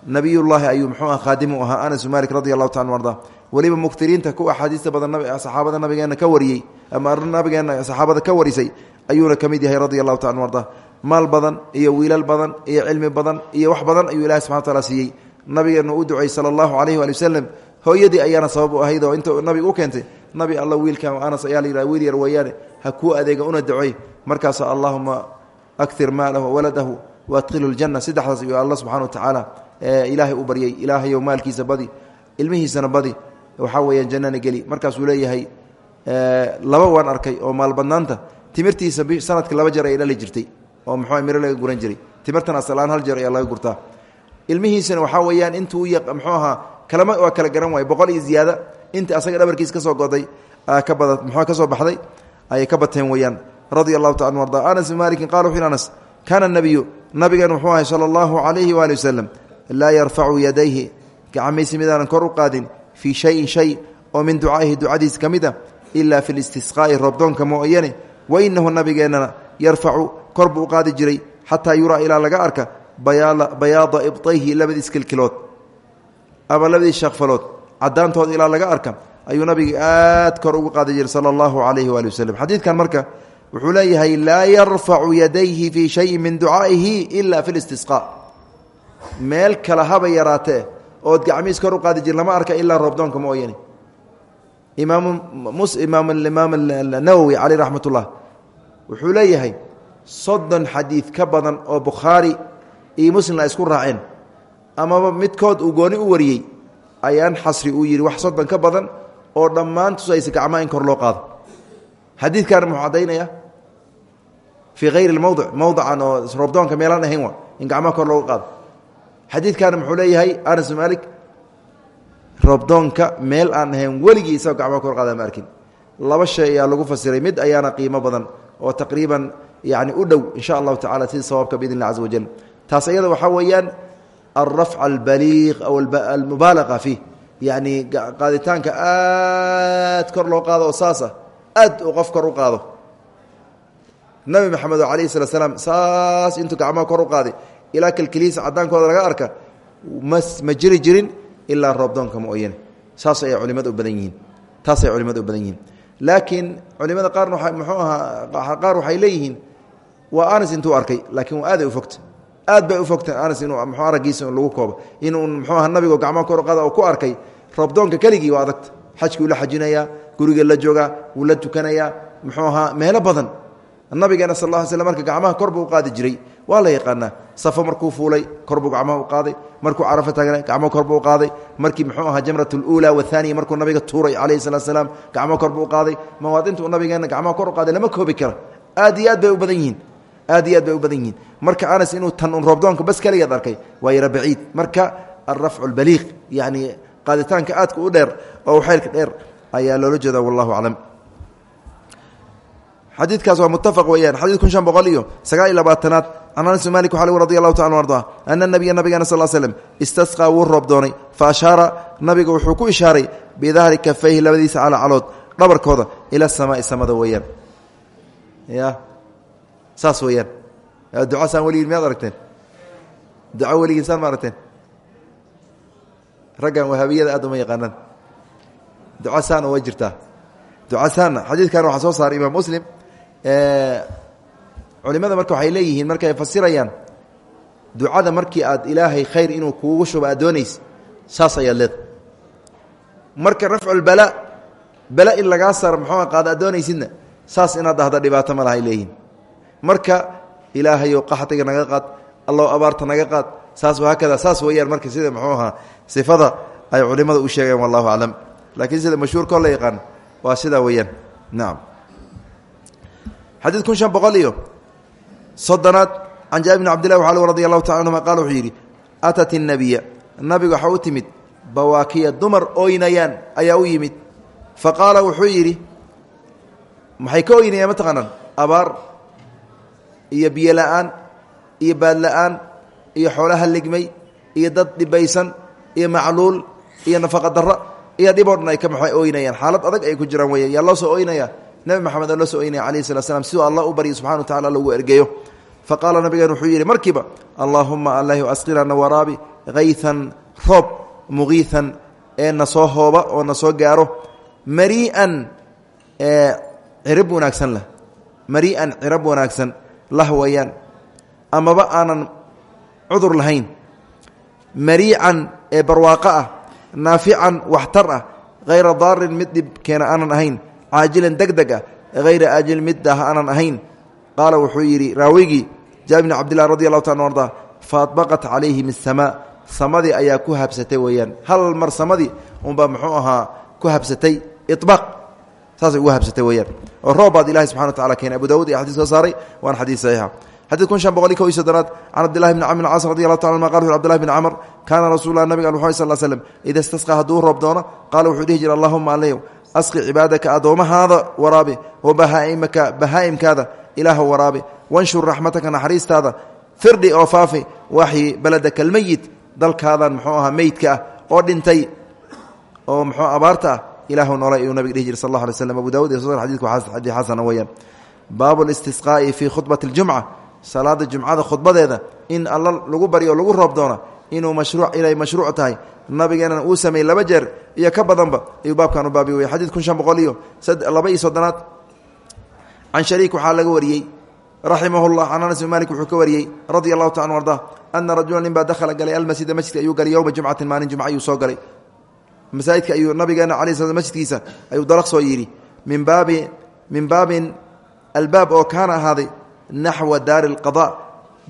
nabiyullaahi ayuu muxuu ah khaadim u ahaa anas malik radi allahu taala arda. Weliba muktiriinta ku axaadiista badan saxaabada nabigeenna ka wariyey ama nabigeenna saxaabada ka warisay ayuuna ka mid yahay radi allahu taala arda. Maal badan iyo wiilal badan iyo cilmi badan iyo wax badan ayuu ilahi subxana taala siiyey. Nabigeenna u ducay sala allahu calayhi waali wasalam hooyadii ayaana sabab u ahayd oo inta nabiga u keentay nabi alla wiilkan anas ayaa la yidhaha wiil yar weeyaane ha kuu adeega una ducoy markaasa allahuma aktir maalahu waladahu waadkhilu ljanna saddexdaas wa tacaala ilaahay u baryay ilaahayow maalkiisa badi ilmihiisana badi. Waxaa weeyaan jannana geli. Markaasuu leeyahay laba waan arkay oo maalbadnaanta timirtiisa sanadka laba jeer ay dhali jirtay oo muxuu miro laga guran jiray. Timirtan asalaan hal jeer ayaa laga gurtaa. Ilmihiisana waxaa weeyaan intuu muxuu ahaa kalama waa kala garan waay boqol iyo ziyaada. Inta asaga dhabarkiis ka soo goday ka bada muxuu ka soo baxday ayay ka bateen weeyaan. Radia taala anas bin malikin qala wuxu anas kaana nabiyu nabigan wuxuu ahay sala allahu laa yarfacu yadayhi. Gacmaysi midaanan kor u qaadin fii shayin shay oo min ducaa'ihi ducadiis ka mid a ilaa fi listisqaa'i roobdoonka mooyane. Wa inahu nabigeennana yarfacu kor buu u qaadi jiray xataa yuraa ilaa laga arka bayaada ibtayhi labadiis kilkilood ama labadiis shaqfalood. Cadaantooda ilaa laga arka ayuu nabiga aad kor ugu qaadi jiray sala allahu calayhi waali waslem xadiidkan marka wuxuu leeyahay laa yarfacu yadayhi fii shayin min ducaa'ihi ila fi listisqaa meel kale haba yaraatee ood gacmiis kor u qaadi jir lama arka ilaa roobdoonka mooyane imaam nawowi caleyh raxmat ullah wuxuu leeyahay soddon xadiid ka badan oo bukhaari iyo muslim ay isku raaceen. Amaba midkood uu gooni u wariyey ayaan xasri uu yidhi wax soddon ka badan oo dhammaan tusaysa gacmaa in kor loo qaado. Xadiidkaana muxuu caddaynaya? Fii hayri mowdic mowdican oo roobdoonka meelaan ahayn wa in gacmaha kor looga qaado xadiidkaana muxuu leeyahay anas malik roobdoonka meel aan ahayn weligii isagoo gacmaha kor qaada ma laba shay ayaa lagu fasiray. Mid ayaana qiimo badan oo taqriiban yani u dhow insha allahu tacala sida sawaabka biidn illah caza wajal taas ayada waxaa weeyaan alrafc albaliiq aw almubaalaqa fiih yacni qaaditaanka aad kor loo qaado oo saas ah qof kor qaado. Nabi maxamed oo alayhi salat slaam saas intuu gacmaha kor u ilaa kalkeliisa cadaankooda laga arka ma jiri jirin ilaa roobdoonka mooyane saas ayay culimada u badan yihiin. Taas ay culimada u badan yihiin. Laakiin culimada qaarna waa muxuu ahaa qaar waxay leeyihiin waa anas intuu arkay laakiin waa aaday u fogta. Aad bay u fogta anas inuu mxuu araggiisa lagu koobo. Inuu muxuu aha nabigo gacmaha kor qaada oo ku arkay roobdoonka keligii waa adagta. Xajkii uu la xajinayaa guriga la joogaa wuu la tukanayaa muxuu ahaa meelo badan nabigeena sal lla slam marka gacmaha kor buu u qaadi jiray. Waa la yaqaanaa safo markuu fuulay kor buu gacmaha u qaaday. Markuu carafo taagnay gacmaha kor buu u qaaday. Markii muxuu ahaa jamrat اluula wathaniya markuu nabiga tuuray calayhi salatu salaam gacmaha kor buu u qaaday. Mawaadinta uu nabigeena gacmaha kor u qaaday lama koobi kara aad iyo aad bay u badan yihiin. Aad iyo aad bay u badan yihiin. Marka anas inuu tan un roobdoonka bas keligeed arkay waa yara baciid. Marka alrafcu اlbaliiq yacni qaaditaanka aadka u dheer oo xeylka dheer ayaa loola jeeda wallahu aclam xadiidkaas waa mutafaq weeyaan. Xadid kun shan boqol iyo sagaal iyo labaatanaad can anas bin malik waxaa radi allahu taala arda ana nabiya nabigeena sal slm istasqaa wuu roob doonay fa ashaara nabiga wuxuu ku ishaaray bidahri kafayhi labadiisa calacalood dhabarkooda ila samaai samada weeyaan. Ya saas weeyaan. Duca saan weligiin miyaad aragteen? Duca weligiin saan ma aragteen? Raggan wahaabiyada aad uma yaqaanaan. Duca saana way jirtaa. Duca saana xadiidkan culimada marka waxay leeyihiin markay fasirayaan ducada markii aad ilaahay khayr inuu kuugu shubo aad doonays saas ayaad marka rafculbala bala in lagaa saaro muxuu qaada aad saas inaad dhahda dhibaato ma lahay leeyihiin marka ilaahayow qaxtiga naga qaad allow abaarta naga qaad saas haakada saas weeyaan marka sida muxuu ahaa sifada ay culimada u sheegeen wallahu aclam laakiin sida mashhuurkoo la yaqaan waa sidaa weeyaan. Nacam xadiid kun shan boqol iyo soddonaad can jaabir bn cabdillahi waxal radi allahu taala anhuma qaal wuxuu yidhi atat innabiya nabiga waxaa u timid bawaakiya dumar ooynayaan ayaa u yimid. Fa qaala wuxuu yidhi maxay ka oynayaan mataqaanaan abaar iyo biyo la'aan iyo baad la'aan iyo xoolaha ligmay iyo dad dhibaysan iyo macluul iyo nafaqa darro iyo dhiboo dhan ay ka maxay ooynayaan xaalad adag ay ku jiraan weya yaa loo soo ooynaya nebi maxamed oo loo soo oynaya alayhi salat slam siduu allah u baryo subxana wa tacala logu ergeeyo. Fa qaala nabigeen wuxuu yidhi markiiba allaahuma allahi asqilana waraabi kaytan roob mugiitan ee na soo hooba oo na soo gaaro marii'an cirib wanaagsan lah marii'an cirab wanaagsan lah weeyaan amaba aanan cudur lahayn mariican ee barwaaqo ah naafican waxtar ah hayra daarin mid dhib keena aanan ahayn caajilan deg deg ah hayra aajil mid ah aanan ahayn. Qaala wuxuu yidhi raawigii jaabir bn cabdilah radi allahu taala arda faadbaqat calayhim asamaa samadii ayaa ku habsatay weeyaan. Hal mar samadii unbaa muxuu ahaa ku habsatay ibaaq saasay ugu habsatay weyaan oo roob baad ilahi subxana wa tacala keenay. Abu dawud iyo xadis soo saaray waana xadiis saxiixa. Xadid kun shan boqol iyo ko iyo soddonaad can cabdillahi bni camr caas radi allahu taala anuma qal wuxu abdillahi bni camr kaana rasuullah nabiga muxamed sal slem ida istasqa hadduu roob doono qaala wuxuu dhihi jira allahuma aleyow asqi cibaadaka addoomahaada waraabi wa bahaaimaka bahaa'imkaada ilaaha waraabi wanshur raxmataka naxariistaada firdhi oo faafi waxyi beledaka almeyit dalkaadan muxuu ahaa meydka ah oo dhintay oo muxuu abaarta ah ilaahu noolay ayuu nabig dhihi jir sal allah alay slam abu dawud iyo soo xadidku xadii xasana weyaan baabu listisqaa'i fii khudbati اljumca salaada jumcada khudbadeeda in alla lagu baryo oo lagu roob doona inuu inay mashruuc tahay nabigeenana uu sameeyey laba jeer iyo ka badanba ayuu baabkan u baabi weye xadiid kun shan boqol iyo laba iyo soddonaad. Can shariik waxaa laga wariyey raximah llah can malik wuxuu ka wariyey radia allahu taala arda ana dakhala galay almasjida masjidka ayuu galay yowma jumcatin maalin jumca ayuu galay. Masaajidka ayuu nabigeena ala sl masjidkiisa ayuu dalaq soo yidhi. Min baabi min baabin albaab oo kaana ahaaday naxwa daari اlqada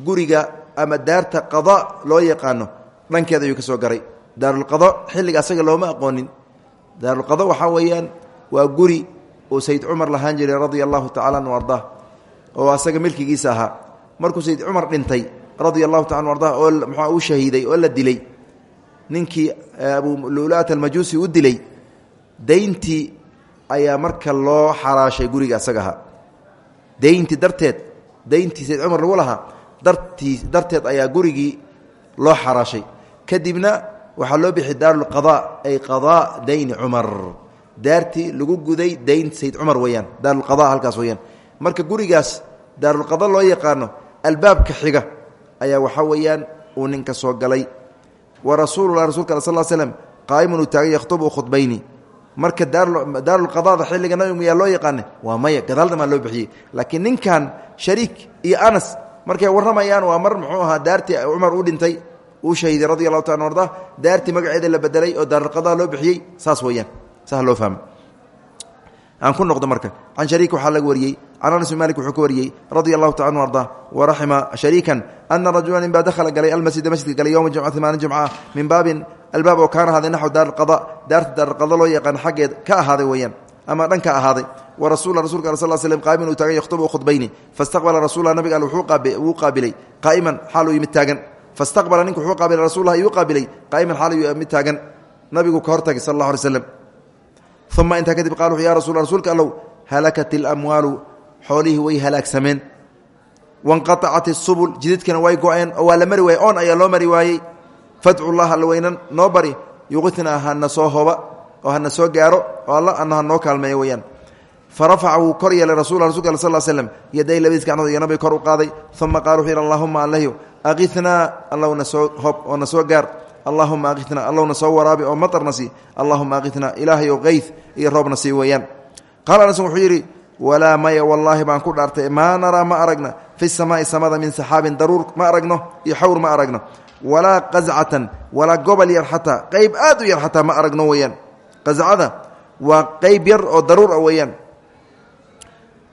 guriga ama daarta qada loo yaqaano dhankeeda ayuu ka soo garay daarulqada xilliga asaga looma aqoonin. Daarulqada waxaa weeyaan waa guri uu sayd cumar lahaan jiray radia allahu tacala anu ardaa oo asaga milkigiisa ahaa. Markuu sayd cumar dhintay radia allahu taala anu ardaa oo muxua u shahiiday oo la dilay. Ninkii abu lulaat almajuusi u dilay. Dayntii ayaa marka loo xaraashay guriga asaga ahaa. Dayntii darteed dayntii sayd cumar lagu lahaa dartii ayaa gurigii loo xaraashay. Kadibna waxaa loo bixi daarulqada ay qadaa dayni cumar. Daartii lagu guday dayn sayd cumar weyaan daarulqada halkaas weyaan marka gurigaas daarulqada loo yaqaano albaabka xiga ayaa waxaa weeyaan uu ninka soo galay. Wa rasuululah rasulka al sal slm qaa'imun uu taagan yakhtubu khudbayni. Marka daarulqadada xilliga nabiga miyaa loo yaqaana waa maya gadaaldamaa loo bixiyey. Laakiin ninkan shariik iyo anas markay warramayaan waa mar muxuu ahaa daartii cumar u dhintay uu shahiiday radi allahu taala arda daartii magaceeda la bedelay oo daarulqada loo bixiyey saas weyaan saas loo fahma aan ku noqdo marka can shariik waxaa laga wariyey can anas bin malik wuxuu ka wariyey radia allahu taala anu arda waraxima shariikan ana rajula nin baa dakhala galay almasjida masjidka galay yowma jumcati maalin jumca min baabin albaab oo kaana ahaaday naxw daarqada daarta daarqada loo yaqaan xaggeed ka ahaaday weyaan ama dhan ka ahaaday. Wa rasul rasulka al sal slm qaa'iman uu taagan yakhtubu khudbayni fastaqbala rasulah nabiga al wuu qaabilay qaa'iman xaal uu yimid taagan fastaqbala ninku wuxuu qaabilay rasulah iyuu qaabilay qaa'iman xaal uu yimid taagan. Nabigu ka hortagay sal allah alay slam uma kadib wuxu ya rasul rasuulka allow halakat ilamwaalu xoolihii way halaagsameen wanqaacat isubul jididkana way go-een oo waa mari waayey oon ayaa loo mari waayey. Fadcu llah alla weynan noo bari. Soo hoba oo hana soo gaaro oo alla ana ha noo kaalmeeyo weyaan. Fa rafaca wuu kor yeelay rasul rasulka sal slm yaday labadiis gacnood iyo nabiga kor u qaaday. Uma qaala wuxuu yidhi allahuma aqitnaa allowna soo hob oo na soo gaar allahuma aqitna allowna soo waraabi oo matarna sii allahuma aqitna ilaahayow qeyd iyo roobna sii weeyaan qaala anas wuxuu yidhi walaa maya wallaahi baan ku dhaartay maa naraa ma aragna fi samaai samada min saxaabin daruur ma aragno iyo xawr ma aragno walaa qazcatan walaa gobol yar xataa qeyb aad u yar xataa ma aragno weeyaan qazcada waa qeyb yar oo daruur ah weeyaan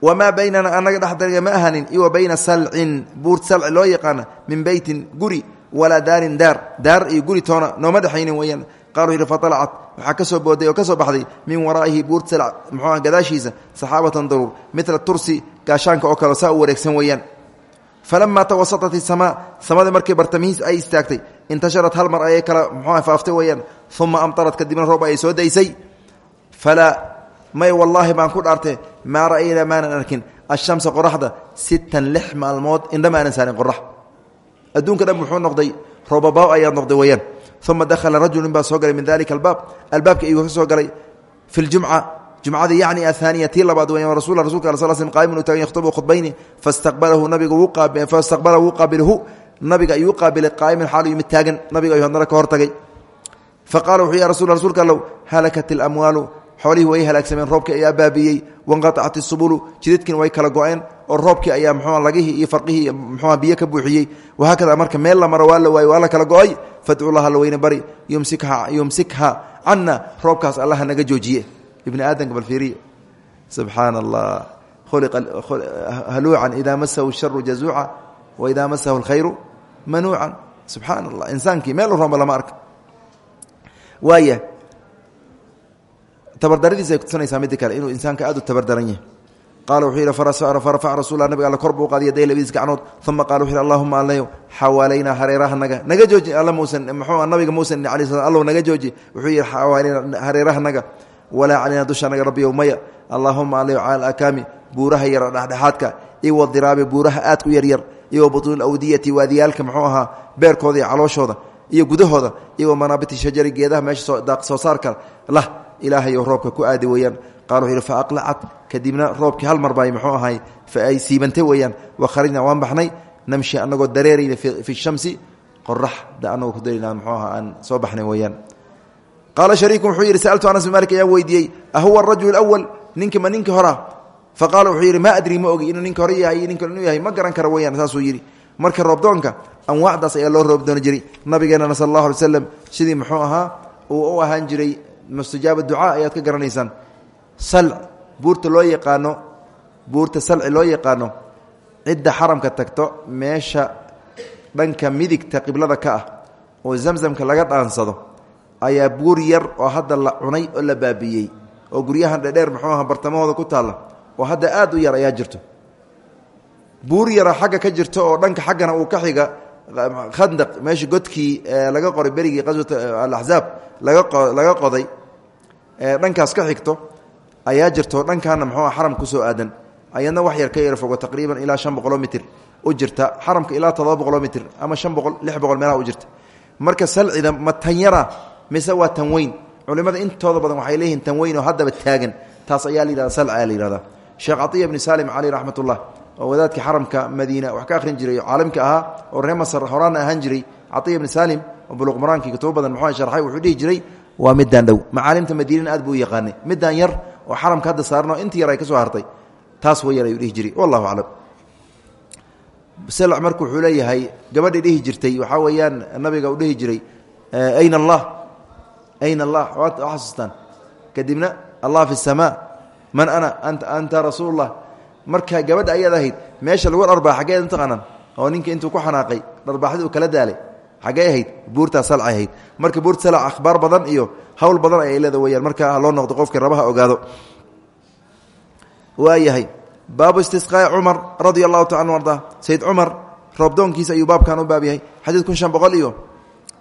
wamaa baynana anaga dhexdanaga ma ahanin iyo wa bayna salcin buurt salci loo yaqaana min beytin guri walaa daarin daar. Daar iyo guri toona nooma dhexaynin weyaan qala wuxu yidhi faalacat waxaa ka soo booday oo ka soo baxday min waraa'ihi buurt salc muxuuah gadaashiisa saxaabatan daruur midla tursi gaashaanka oo kale saa u wareegsan weeyaan. Falamaa tawasatat isamaa samadii markay bartamihiis ay istaagtay intasharat hal mar ayay kala muxuuah faaftay weeyaan. Uma amtarat kadibna roob ayay soo daysay may wallaahi baan ku dhaartay maa ra'aynaa maanan arkin. Ashamsa qoraxda sittan lix maalmood indha maanan saarin qorax. Adduunka dhan wuxuu noqday roobabaaw ayaa noqday weyaan uma dakhala rajulin baa soo galay min dalika albaab. Albaabka iyuu ka soo galay fi ljumca jumcada yacni ahaaniya tii labaad weyan rasul rasulka al sl slm tagan yakhtubu khudbayni fastaqbalahu nabiga fastaqbala wuu qaabilhu nabiga ayuu qaabilay qaa'iman xaalu yimid taagan. Ka faqala wuxuu ya rasul rasuulka allow halakat ilamwaalu xoolihii way halaagsameen roobkii ayaa baabiyey wanqatacat isubulu jidadkiina way kala go-een oo roobkii ayaa mxua lagihii iyo farqihii mxua biyo ka buuxiyey. Wahaakada marka meel la maro waa la waayey waa la kala go'ay fadcu llaha la weyne bari yumsikha cana roobkaas allaha naga joojiye. Ibni aadamka balfiiriy subxaana allah khuliqa haluucan idaa masahu sharu jazuuca wa idaa masahu alkhayru manuucan. Subxaana allah insaankii meel roomba lama arka. Waaya tabardaradiisa ay kutusanaysaa midda kale inuu insaanka aad u tabardaran yahay. Qaala wuxuu yidhi farafaca rasulla nabiga alle kor buu u qaadiya day labadiis gacnood uma qala wuxu yhi allahuma allayo xawaalaynaa hareerahanaga naga jooji alla muusan muxuu nabiga muusan alay sl allow naga jooji. Wuxuu yidhi xawaalayna hareerahanaga walaa calayna dushanaga rabbiyow maya. Allaahuma allayo cala alakaami buuraha yar dhexdhexaadka iyo wadiraabi buuraha aadka u yaryar iyo wa butuuni awdiyati waadiyaalka muxuu ahaa beerkooda iyo calooshooda iyo gudahooda iyo wa manaabiti shajari geedaha meesha daaq soo saarka lah ilaahayo roobka ku aadi weeyaan. Qala wuxuu yidhi fa aqlacat kadibna roobkii hal mar bay muxuu ahay fa ay siibantay weeyaan. Wa kharajna waan baxnay. Namshi anagoo dareerayna fi shamsi qoraxda anagoo ku dareynaa muxuu aha aan soo baxnay weeyaan. Qaala shariiku wuxuu yidhi sa'altu anas bin malik ayaan weydiiyey ahuwa arajul awal ninki ma ninkii hora? Fa qaala wuxuu yidhi maa adri ma ogi inuu ninka hore yahay ninka inuu yahay ma garan kara weeyaan saasuu yidhi. Marka roobdoonka anwaacdaas ayaa loo roobdooni jiray. Nabigeenana sal allahu alay slam sidii muxuu ahaa uu u ahaan jiray mustajaaba ducaa ayaad ka garanaysaan. Salc buurta loo yaqaano buurta salci loo yaqaano cidda xaramka tagto meesha dhanka midigta qiblada ka ah oo zamzamka laga dhaansado ayaa buur yar oo hadda la cunay oo la baabiiyey oo guryahan dhedheer muxuu aha bartamahooda ku taalla oo hadda aad u yar ayaa jirto. Buur yara xagga ka jirto oo dhanka xaggana uu ka xiga khandaq meesha godkii laga qoray berigii qaswat alaxzaab laga qoday dhankaas ka xigto ayaa jirto dhankaana muxuu xaram ku soo aadan. Ayadna wax yar ka yar fogo taqriiban ilaa shan boqoloo u jirta. Xaramka ilaa todoba boqoloo ama shan boqol lix u jirta. Marka salcida ma mise waa tan weyn. Intooda badan waxay leeyihiin tan oo haddaba taagan. Taas ayaa la yihahda salci ayaa sheekh caiya bni salim caleyh raxmat oo wadaadkii xaramka madiina wax ka akhrin jiray oo caalamka ahaa oo ree masr horaanna ahaan jiray caiya ibni salim oo buluq maraankii kutubo badan muxuu sharxay wuxuu dhihi jiray waa midaan dhow macaalimta madiinana aad buu u yaqaanay midaan yar oo xaramka hadda saarno inta yar ay ka soo hartay taas way yar ayuu dhihi jiray wallahu aclam. Selc marka wuxuu leeyahay gabadhii dhihi jirtay waxaa weeyaan nabiga uu dhihi jiray ayn allah ayn allah xasuustaan kadibna allah fi اsamaa man ana anta rasuul اllah marka gabadha ayaad ahayd meesha lagu dharbaa xaggeed mataqaanaan oo ninka intuu ku xanaaqay dharbaaxdii kala daalay xaggey ahayd buurtaa salcay ahayd. Marka buurta salc akhbaar badan iyo hawl badan ayay leeda weyaan marka loo noqdo qofkii rabaha ogaado. Waayahay baabu istisqaa'i cumar radia allahu taala anu ardaa sayid cumar roobdoonkiisa ayuu baabkan u baab yahay. Xadiid kun shan boqol iyo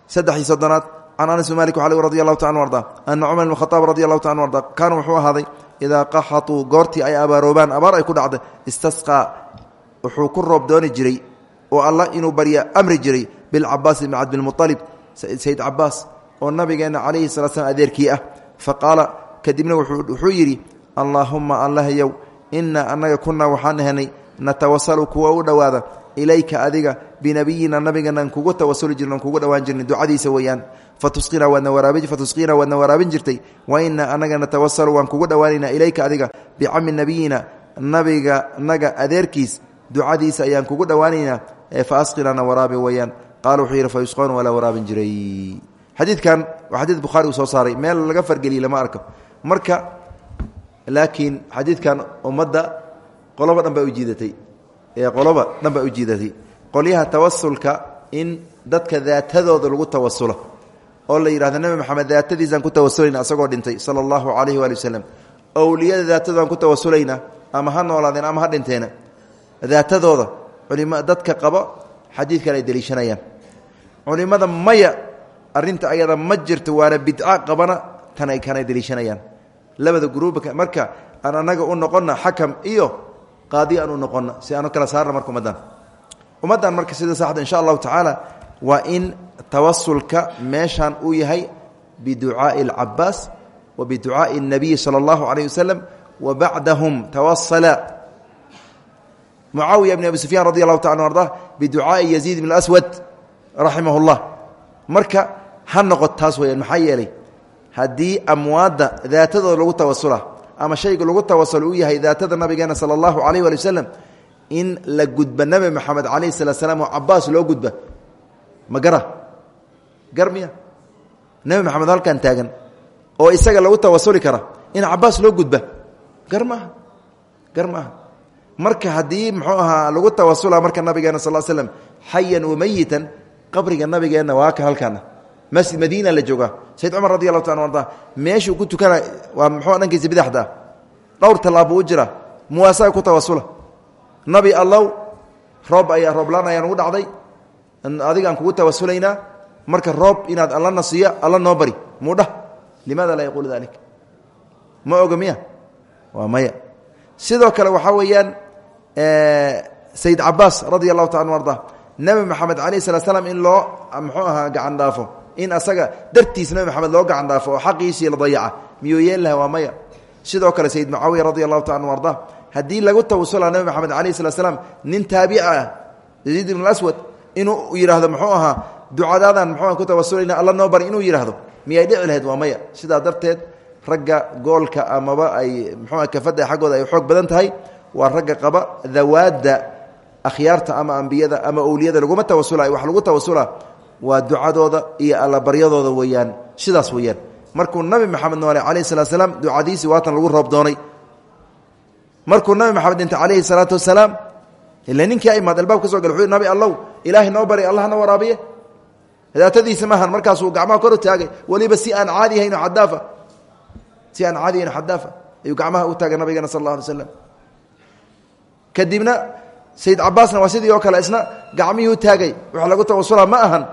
saddex iyo soddonaad can anas malik waxaa radi allahu taala anu ardaa ana cumar ibn khataab radi allahu taala anu ardaa kaana idaa qaxatuu goortii ay abaaroobaan abaar ay ku dhacda istasqaa wuxuu ku roob dooni jiray oo allah inuu barya amri jiray bilcabaas ibn cabdilmualib sayid cabaas oo nabigeenna calayhi salaa slam adeerkii ah fa qaala kadibna wuxuu yidhi allaahumma allahyow innaa annaga kunnaa waxaan ahanay natawasalu kuwa u dhowaada ilayka adiga binabiyina nabiganaan kugu tawasuli jirn kugu dhowaan jirnay ducadiisa weeyaan fatusqinaa waadna waraabin jirtay. Wa innaa annaga natawasalu waan kugu dhowaanaynaa ilayka adiga bicami nabiyina nabiga naga adeerkiis ducadiisa ayaan kugu dhowaanaynaa fa asqinaana waraabi weeyaan qaala wuxuu yidhi fa yusqoon waa la waraabin jiray. Xadiidkan waa xadiid bukhaari soo saaray. Meel laga fargeliyey lama arko. Marka laakiin xadiidkan ummadda qoloba dhan u jiidatay. Qoloba dhan u jiidatay. Qolyaha tawasulka in dadka daatadooda lagu tawasulo oo la yidhahdo nebi maxamed daatadiisaan ku tawasulayna asagoo dhintay sala allahu calayhi waali wasalam owliyada ku tawasulayna ama ha noolaadeen ama ha daatadooda culima dadka qabo xadiidkan ay deliishanayaan. Culimada maya arinta ayada ma jirto waana bidca qabana tan ay kanay deliishanayaan. Labada gruuba marka aan u noqonna xakam iyo qaadi aan u si aanu kala saarna marka ummaddan marka sida saxda insha allahu tacaala waa in tawasulka meeshaan uu yahay biducaa'i alcabaas wa biducaa'i الnabiyi salى اllahu alayh wasalam wa bacdahum tawasala mucaawiya bn abi sufyan radi allahu taala arda biducaa'i yaziid bn aswad raximah اllah marka ha noqot taas weyaan maxaa yeelay haddii amwaadda daatadooda lagu tawasula ama shayga lagu tawasulo uu yahay daatada nabigeena sala allahu calayh waali wasalam in la gudba nebi moxamed calayhi salatu slam oo cabaas loo gudba ma gara gar miya? Nebi moxamed halkan taagan oo isaga lagu tawasuli kara in cabaas loo gudba. Gar maaha? Gar maaha? Marka haddii muxuu ahaa lagu tawasula marka nabigeena sal slam xayan wa meyitan qabriga nabigeenna waa ka halkaana masjid madiina la joogaa. Sayid cumar radi allahu taala arda meeshuu ku tukana waa muxuu dhankiisa bidaxda dhowr tallaabo u jira muwaasaa ku tawasula. Nabi allow roob ayaa rooblaan ayaa nugu dhacday adigaan kugu tawasulaynaa marka roob inaad alla na siiyo alla noo bari. Muudhah limaada laa yaquulu dalik ma oga miya? Waa maya. Sidoo kale waxaa weeyaan sayid cabaas radi allahu taala arda nebi maxamed alayh slat slam in loo muxuu ahaa gacan dhaafo in asaga dartiis nebi maxamed loo gacan dhaafo oo xaqiisii la dayaca. Miyuu yeel waa maya. Sidoo kale sayid mucaawiya radi taala anu arda lagu tawasula nebi maxamed alayh slat slam nin taabica ah yaziid ibn aswad inuu yidhaahdo muxuu ahaa ducadaadan muxuu ku tawasulayna alla noo bari inuu yidhaahdo miyay dhici lahayd? Waa maya. Sidaa darteed ragga goolka amaba ay muxuu kafadda xaggooda ay xoog badan tahay. Waa ragga qaba dawaadda akhyaarta ama ambiyada ama owliyada laguma tawasula wax lagu tawasula waa ducadooda iyo allabaryadooda weeyaan. Sidaas weeyaan. Markuu nabi maxamed noole calayhi salatu salaam ducadiisii waatan lagu roob doonay. Markuu nabi maxamed dhintay calayhi salaatu wasalaam ila ninkii aimaad albaab ka so gal wuxuu nabi allow ilaahay noo allahna waraabiye. Daatadiisa maahan markaasuu gacmaha kor taagay. Weliba si aan caadi ahayn oo xadaafa. Si aan caadi ahayn xadaafa. Ayuu gacmaha u taagay nabigeena sal allah alay kadibna sayid cabaasna waa oo kale isna gacmihii u taagay. Waxa lagu tawasula ma ahan.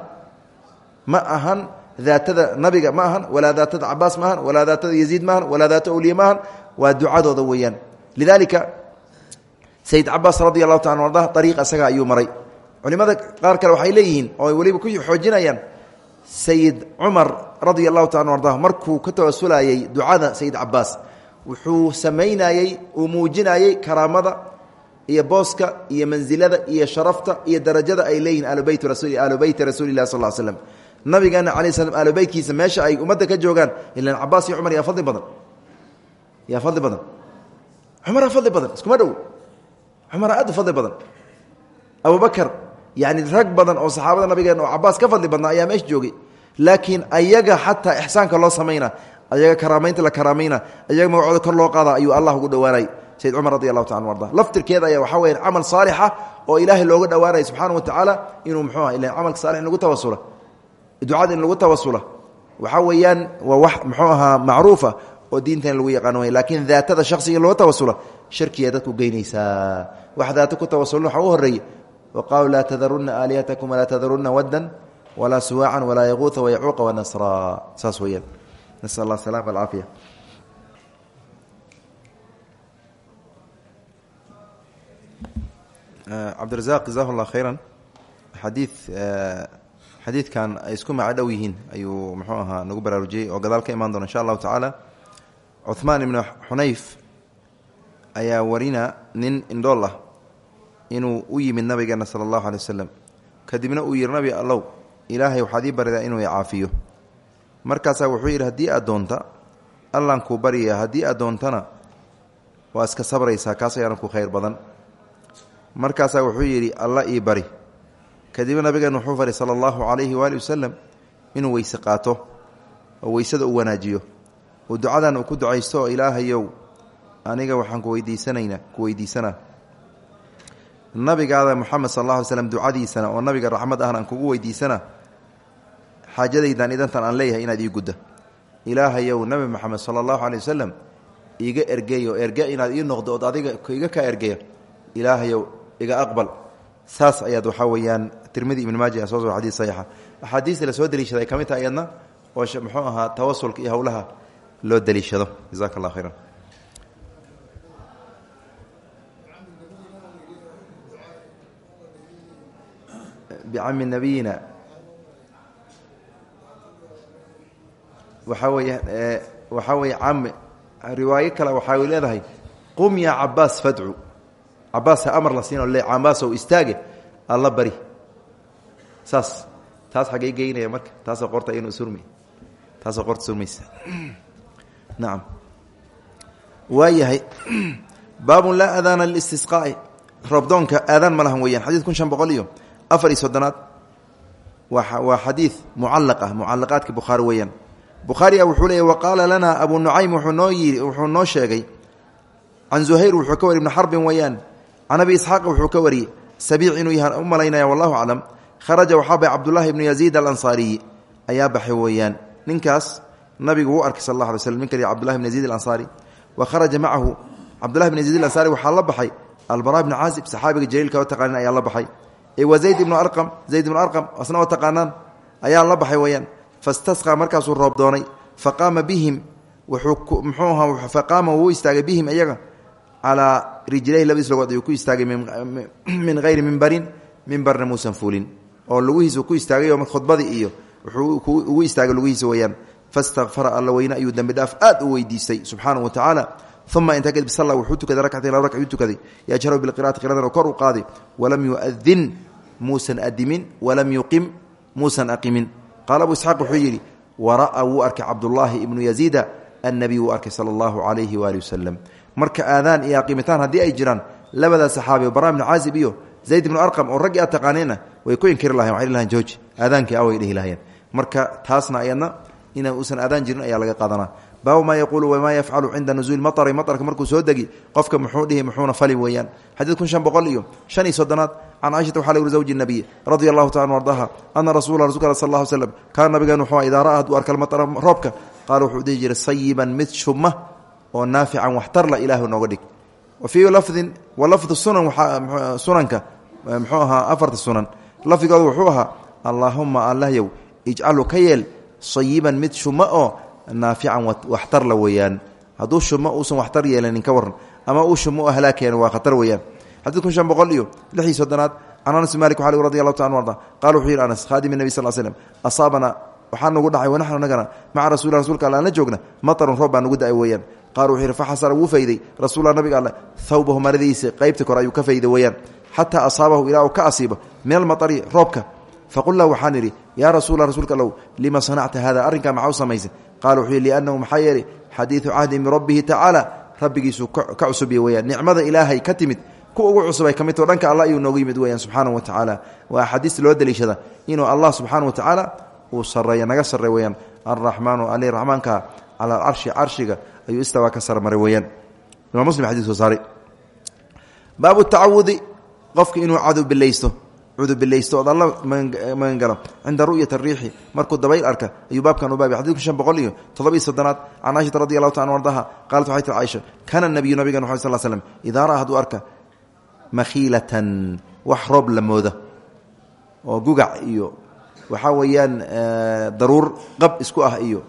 Ma ahan daatada nabiga ma ahan. Walaa daatada cabaas ma ahan. Walaa daatada yaziid ma ahan. Walaa daata awliye ma ahan. Waa ducadooda weeyaan. Lidalika sayid cabaas radi allahu taala arda ariiq isaga ayuu maray culimada qaar kale waxay leeyihiin oo ay weliba ku xoojinayaan. Sayid cumar radia allahu taala arda markuu ka tawasulayey ducada sayid cabaas wuxuu samaynayey uu muujinayey karaamada iyo booska iyo mansilada iyo sharafta iyo darajada ay leeyihiin aalubeyt aalu beyti rasuuli lah sal slm nabigeena ala slam aalubeytkiisa meesha ay ummadda ka joogaan ilan cabaas iyo cumar yaa fadli badan yaa fadli badan cumaraa fadli badan iskuma dhow cumaraa aad u fadli badan. Abubakar yani rag badan oo saxaabada nabigeena oo cabaas ka fadli badnaa ayaa meesha joogay laakiin ayaga xataa ixsaanka loo samayna ayaga karaamaynta la karaamayna ayaga magacooda kor loo qaada ayuu allah ugu dhowaanay sayid cumar radi taala arda. Laftirkeeda ayaa waxaa weya camal saalixa oo ilaahay looga dhowaanaya subxaana wa tacaala inuu muxuu ah camalka saalix lagu tawasula. Ducada in lagu tawasula. Waxaa weeyaan waa wax muxuu ahaa macruufa oo diinta in lagu yaqaano way laakiin daatada shaksiga loo tawasula shirkiya dadku geynaysaa wax daata ku tawasulna waxa u horeeye waqaaluu laa tadarunna aalihatakum walaa tadarunna waddan walaa suwaacan walaa yaquuta wayacuuqa wanasraa saas weyaan nasal allah asalama alcaafiya cabdirazaq jazahu llah khayran xadii xadiidkan ay isku maco dhow yihiin ayuu muxuu ahaa nagu baraarujiyey oo gadaal ka imaan doona insha allahu tacaala cuhmaan ibnu xunayf ayaa warina nin indhool ah inuu u yimid nabigeena sala allahu alay wasalam kadibna uu yihi nabi allow ilaahay waxaad ii baridaa inuu icaafiyo markaasaa wuxuu yidhi haddii aad doonta allaan kuu baryaya haddii aad doontana waa iska sabraysaa. Kaas ayaana ku khayr badan. Markaasaa wuxuu yidhi alla ii bari. Kadibna nabigeen wuxuu faray sala allahu calayhi waali wasalam inuu weyse qaato oo weysada u wanaajiyo. Oo ducadan uu ku ducaysto oo ilaahayow aniga waxaan ku weydiisanaynaa ku weydiisanaa nabigaada moxamed sal alla alay slam ducadiisana oo nabiga raxmad ahna aan kugu weydiisana xaajadaydan idantan aan leeyahay inaad ii gudda. Ilaahayow nabi moxamed sala allahu aley wasalam iiga ergeyo erge inaad ii noqdo ood adiga iga kaa ergeya ilaahayow iga aqbal. Saas ayaad waxaa weeyaan tirmidi ibn maaja soo soo xadiis saxiixa. Axaadiista la soo deliishaday ka mid taha iyadna oo muxuu ahaa tawasulka iyo howlaha loo deliishado. Jazaaka allah khayran bicami nabiyina waxaa weeya waxaa weeye cami riwaayo kale waxaa leedahay qum yaa cabaas fadcu cabaas ha amar la siinoo le cabaasow istaage alla bari saas taas xaggey geynaya marka taasoo qorta inuu surmi taasoo qorta surmaysa nacam waayahay baabun laa aadaana lilistisqaa'i roobdoonka aadaan ma lahan weeyaan xadiid kun shan boqol iyo afar iyo soddonaad. Waa xadiid mucallaq ah mucallaqaadka bukhaari weeyaan. Bukhaari a wuxuu leeyay wa lanaa abu nucaym wuxuu noo yii wuxuu noo sheegay can zuhayr wuxuu ka wari ibnu xarbin weeyaan. Can abi isxaaq wuxuu ka wariyey sabiic inuu yahay u malaynaya wallahu aclam. Kharaja waxaa bay cabdullaahi ibnu yaziid alansaariyi ayaa baxay weeyaan. Ninkaas nabigu wuu arkay sal alla alay slm ninka cbdullahi bn yaziid alansaari. Wa kharaja macahu cabdullahi bn yaziid alansaari waxaa la baxay albara bni caazib saxaabiga jaliilka oo taqaanin ayaa la baxay wa zayd ibnu arqam. Zayd ibnu arqam asna oo taqaanaan ayaa la baxay weeyaan. Fastasqaa markaasuu roob doonay faqaama bihim wuxuu muxuu ahaa faqaama wuu istaagay bihim iyaga calaa rijlayhi labadiis logood ayuu ku istaagay min hayri mimbarin mimbarna muusan fuulin oo lugihiisa ku istaagay oo khudbadii iyo wuxuu ugu istaagay lugihiisa weeyaan. Fastakfara alla weyne ayuu dembi dhaaf aad u weydiistay subxaanahu wa tacaala uma intaa kadib salla wuxuu tukaday rakcatayn laba ragc ayuu tukaday. Yajharu bilqira'ati qiradan oo kor u qaaday walam yuadin muusan adimin walam yuqim muusan aqimin. Qaala abu isxaaq wuxuu yidhi wara'a wuu arkay cabdullaahi ibnu yaziida annabiy wuu arkay sala allahu calayhi waali wasalam marka aadaan iyo aqiimitaan haddii ay jiraan labadaa saxaabi bara bnu caazib iyo zayd ibnu arqam oo raggii aad taqaaniinna way ku inkiri lahayen waxay lahayn jooji aadaankii away dhihi lahayeen marka taasna ayadna inaan uusan aadaan jirin ayaa laga qaadanaa. Baabu maa yaquulu wamaa yafcalu cinda nuzuuli matari matarka markuu soo degi qofka muxuu dhihi muxuuna fali can caaishata waxaa lagu zawji nabiy radia allahu taala an ardaha ana rasula rasulka sal allah slm kaana nabigan wuxuu idaa ra'a hadduu arka almatara roobka qaala wuxuu dhihi jiray sayiban mid shuma oo naafican waxtarla ilaahu nooga dhig wa fii lafdin wa lafdu sunan sunanka muxuu ahaa afarta sunan lafdigooda wuxuu ahaa allaahuma allahyow ijcalu ka yeel sayiban mid shuma oo naafican waxtarla weeyaan hadduu xadid kun shan boqol iyo lix iyo soddonaad can anas malik waxa radi allahu ta anu arda. Qala wuxuu yidhi anas khaadimi nebi sal slm asaabana waxaa nagu dhacay wanaxnu nagana maca rasuli rsulka alla aan la joogna matarun roob baa nagu da'ay weeyaan. Qala wuxuu yidhi faxasara wuu fayday rasulla nabiga alle thawbahu maradiisa qaybta kore ayuu ka fayday weeyaan xataa asaabahu ilaa uu ka asiibo min almatari roobka. Faqulnaa waxaan idhi yaa rasuula rasuulka allow lima sanacta hada arrinkaa maxaa u samaysay qaala wuxuu yidhi liannahu maxaa yeelay xadiidu cahdin min rabbihi tacaala rabbigiisuu ka cusubya weyaan nicmada ilaahay ka timid kuwa ugu cusubay ka midtoo dhanka allah ayuu noogu yimid weyaan subxaanahu wa tacaala. Waa axaadiista loo daliishada inuu allah subxaana wa tacaala uu sareeya naga sarey weyaan alraxmaanu ali raxmaanka cala alcarshi carshiga ayuu istawaa ka sarmaray weyaan imaam muslim xadis soo saaray. Baabu tacawudi qofka inuu cadow bilaysto cudubilaysto ood alla magangalo cinda ru'yat ariixi markuu dabayl arka ayuu baabkan u baabay xadidku shan boqol iyo toddoba iyo soddonaad can caaishata radi allahu ta an ardaha qaalat waxay tir caaisha kaana nabiyu nabigan waxay sal slm idaa ra'a hadduu arka makhiilatan wax roob la mooda oo gugac iyo waxaa weeyaan daruur qab isku ah iyo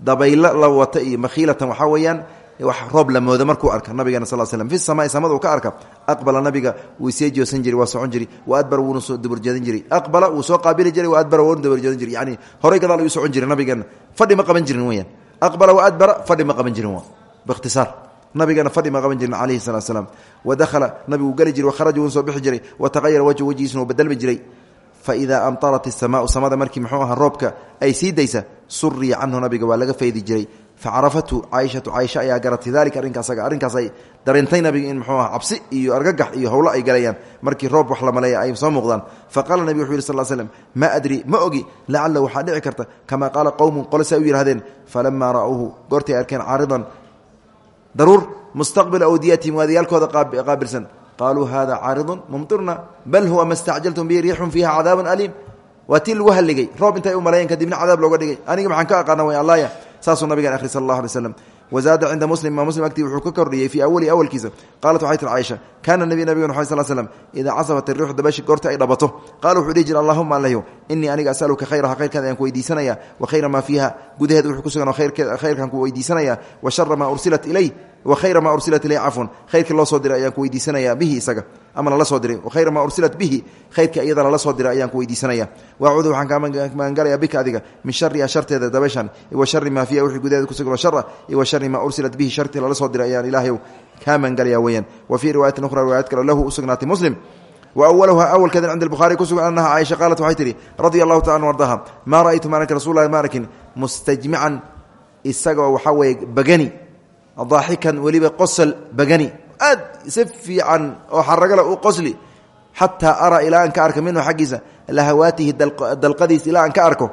dabaylo la wata iyo makhiilatan waxaa weeyaan wax roob la moodo markuu arka nabigeena sal slm fi samaai samada uu ka arka aqbala nabiga wuu sii joosan jiri waa socon jiri wa adbara wuuna soo dabarjeedin jiray. Aqbala wuu soo qaabili jiray wa adbara wuuna dabarjeedin jiri yani horay gadaal ayuu socon jiray nabigeena fadhi ma qaban jirin weyaan aqbala wa adbara fadhi ma qaban jirin waa bikhtisaar nabigeena fadhi ma qaban jirin calayhi salatu salaam wa dakhala nabigu geli jiray wa kharaja wuuna soo bixi jiray. Wa wajhu wejhiisuna uu bedelmi jiray. Faida amtarat isamaau samada markii muxuu ahaa roobka ay sii daysa suriya canhu nabiga waa laga faydi jiray. Facarafatu caaishatu caaisha ayaa garatay dalika arinkaasaga arrinkaasay dareentay nabiga in muxuu aha cabsi iyo argagax iyo howlo ay galayaan. Markii roob wax la maleeya ay soo muuqdaan. Faqala nabig wuxu yih sal slm maa adri ma ogi lacalla waxaa dhici karta kamaa qaala qowmun qole say u yidhahdeen falamaa ra'uuhu goortay arkeen caaridan daruur mustaqbila awdiyatihim waadiyaalkooda qaabilsan. Qaluu hada caaridun mumtirna. Bal huwa ma stacjaltum bihi riixun fiiha cadaabun aliim. Waa tii lagu halligay. Roob intay u malayen kadibna cadaab looga dhigay. Aniga maxaan ka aqaana way allaaya. Saasuu nabigan akhri sal allah alay slam wazaada cinda muslim imaa muslim agtii wuxuu ka kordhiyey fii awali awalkiisa qaalat waxay tir caaisha kaana nabiy nabigan waxay sal slm idaa casabat iriixu dabashi goorta ay dhabato. Qaala wuxuu dhihi jira allahuma allahyo inii aniga asaluka khayraha khayrkeeda ayaan ku weydiisanaya wa khayra maa fiiha gudaheeda wuxuu ku sugan khayrkaan ku weydiisanaya wa shara maa ursilat ilay wa khayra maa ursilat ilay cafwan khayrkii loo soo diray ayaan ku weydiisanaya bihi isaga ama lala soo diray. Khayra maa ursilat bihi. Khayrka iyada lala soo diray ayaan ku weydiisanaya. Waacuudu waxaan kaa magangalayaa bika adiga. Min shariha sharteeda dabashan wa shari maa fiiha wixii gudaheeda ku sugan shara iyo wa shari maa ursilat bihi shartii lala soo diray ayaan ilaahay kaa magangalaya weeyaan. Wa fii riwaayatin ukhra riwaayad kale lahu u sugnaatay muslim. Wa awaluha awalkeeda cinda albukhaari ku sugan annaha caaisha qaalat waxay tihi radia allahu taala ardaha maa ra'aytu maalinka rasul lahi ma arkin mustajmican isagoo waxaa weeye bagani daaxikan weliba qosol bagani aad si fiican oo xaragala u qosli xataa araa ilaa aan ka arka minhu xaggiisa lahawaatihi dalqadiis ilaa aan ka arko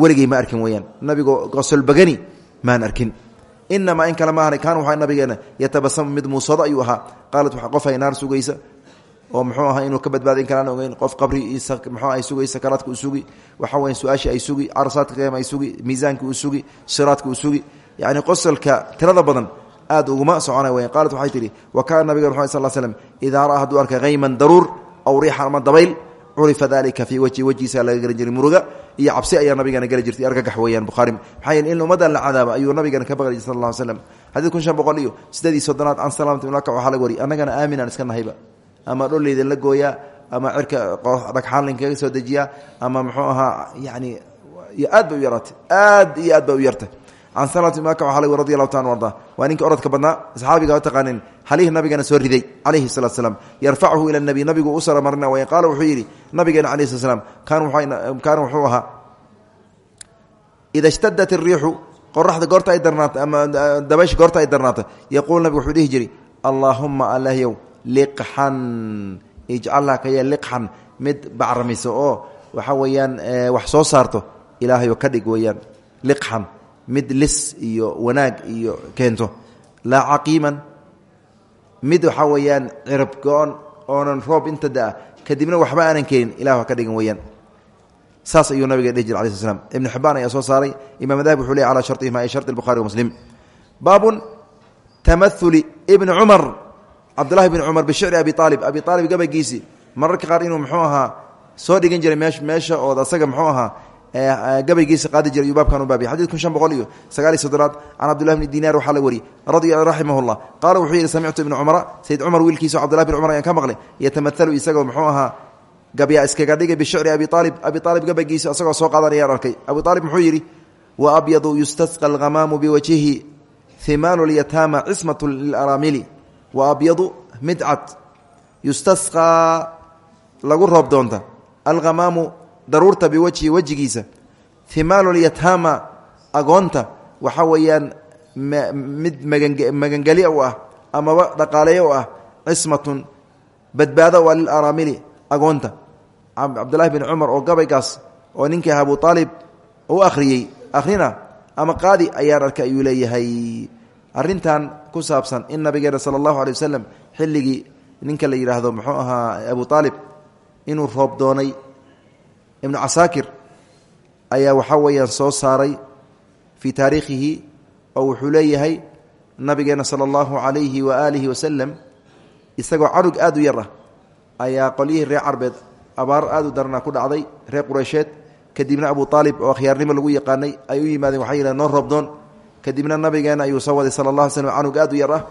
weligay ma arkin weyaan nabigoo qosol bagani maan arkin. Inamaa in kale maahan kaan waxaa nabigeena yatabasamu mid muusado ayuu ahaa. Qaalat waxaa qofay naar sugaysa? Oo muxuu ahaa inuu ka badbaadin karaan ogeyn qof qabri mxuu ay sugay sakaraadka u sugi. Waxa weya su'aashii ay sugi carasaadka qiyaama ay sugi miisaanka u sugi siraadka u sugi. Yacni qosolka tirada badan aad uguma socona weyan qaalat waxay tihi wa kaana nabiga mxamed sal slm idaa ra'aa hadduu arkay hayman daruur aw riixan ama dabayl curifa dalika fii wajhi wejhiisa laga garan jiray muruga iyo cabsi ayaa nabigana geli jirtay. Argagax weeyaan bukhaari maxaa yeele in ummaddan la cadaaba ayuu nabigana ka baqli jiray sal lla ly slam xadiid kun shan boqol iyo siddeed iyo soddonaad can salamata ibn lakac waxaa laga wariy annagana aaminaan iska nahayba. Ama dholeydan la gooyaa ama cirka dhagxaan linkaga soo dejiyaa ama muxuu ahaa yani aad bay u yaraatay aad iyo aad bay u yartay lakac waxaa laga wari radi allahu taala arda waa ninka orodka badnaa saxaabiga taqaanin halihii nabigana soo riday calayhi salatu slam yarfachu ila nabi nabigu u sara marina way qaala wuxuu yidhi nabigeena alayh slat slam kaana wuxuu ahaa ida shtadat iriixu qoraxda goorta ay darnaato ama dabaysha goorta ay darnaato yaquul nabigu wuxuu dhihi jiray allaahuma alahyow liqxan ijcalha ka yeel liqxan mid bacramiso oo waxa weeyaan wax soo saarto ilaahayo ka dhig weeyaan liqxan mid lis iyo wanaag iyo keento. Laa caqiiman. Mid waxaa weeyaan cirab go-on oonan roob inta da'a kadibna waxba aanan keenin ilah wa ka dhigan weyaan saas ayuu nabiga dhihi jir alayis slam ibnu xibbaan ayaa soo saaray. Imaam dahab wuxuu leey ala shartihima ay sharti bukhari wa muslim. Baabun tamahuli ibni cumar cabdullahi bni cumar bishicri abi aalib abi aalib gabagiisii mararka qaar inuu muxuu ahaa soo dhigan jiray meesha ooda asaga muxuu ahaa gabaygiisa qaadi jiray yuu baabkan u baabiya xadid kun shan boqol iyo sagaal iyo soddonaad can cabdullahi bni dinaar waxaa la wariyey radi raximah llah qaala wuxuu yidhi samictu ibna cumara. Sayd cumar wiilkiisa cabdullahi bin cumar ayaan ka maqlay. Yatamaalu isagoo muxuu ahaa gabyaa iskaga dhigay bishicri abi aalib abi aalib gabaygiisa isagoo soo qaadanayaan arkay. Abu aalib muxuu yidhi wa abyadu yustasqa alhamaamu biwajhihi himaalu lyataama cismatu lilaraamili. Wa abyadu midcad yustasqaa lagu roob doonta. Alhamaamu daruurta biwajhi wejigiisa himaalulyataama agoonta waxa weeyaan mid magangeli u ah amaba dhaqaaleeye u ah cismatun badbaado u ah lilaraamili agoonta. Cabdullahi bin cumar oo gabaygaas oo ninkii abu aalib u akhriyey akhrina ama qaadi ayaan arkay ayuu leeyahay. Arintan ku saabsan in nabigeena sala allahu alay wasalam xilligii ninka la yidhaahdo muxuu ahaa abu aalib inuu roob doonay ibnu casaakir ayaa waxaa weeyaan soo saaray fii taariikhihi oo wuxuu leeyahay nabigeena sala allahu calayhi wa aalihi wasalam isagoo canug aad u yar ah ayaa qolyihii reer carbeed abaar aad u darana ku dhacday reer qureysheed. Kadibna abu aalib oo akhyaarnimo lagu yaqaanay ay u yimaadeen waxay yidhahen noo roobdoon. Kadibna nabigeena ayuu soo waday sala allah alay slm canug aad u yar ah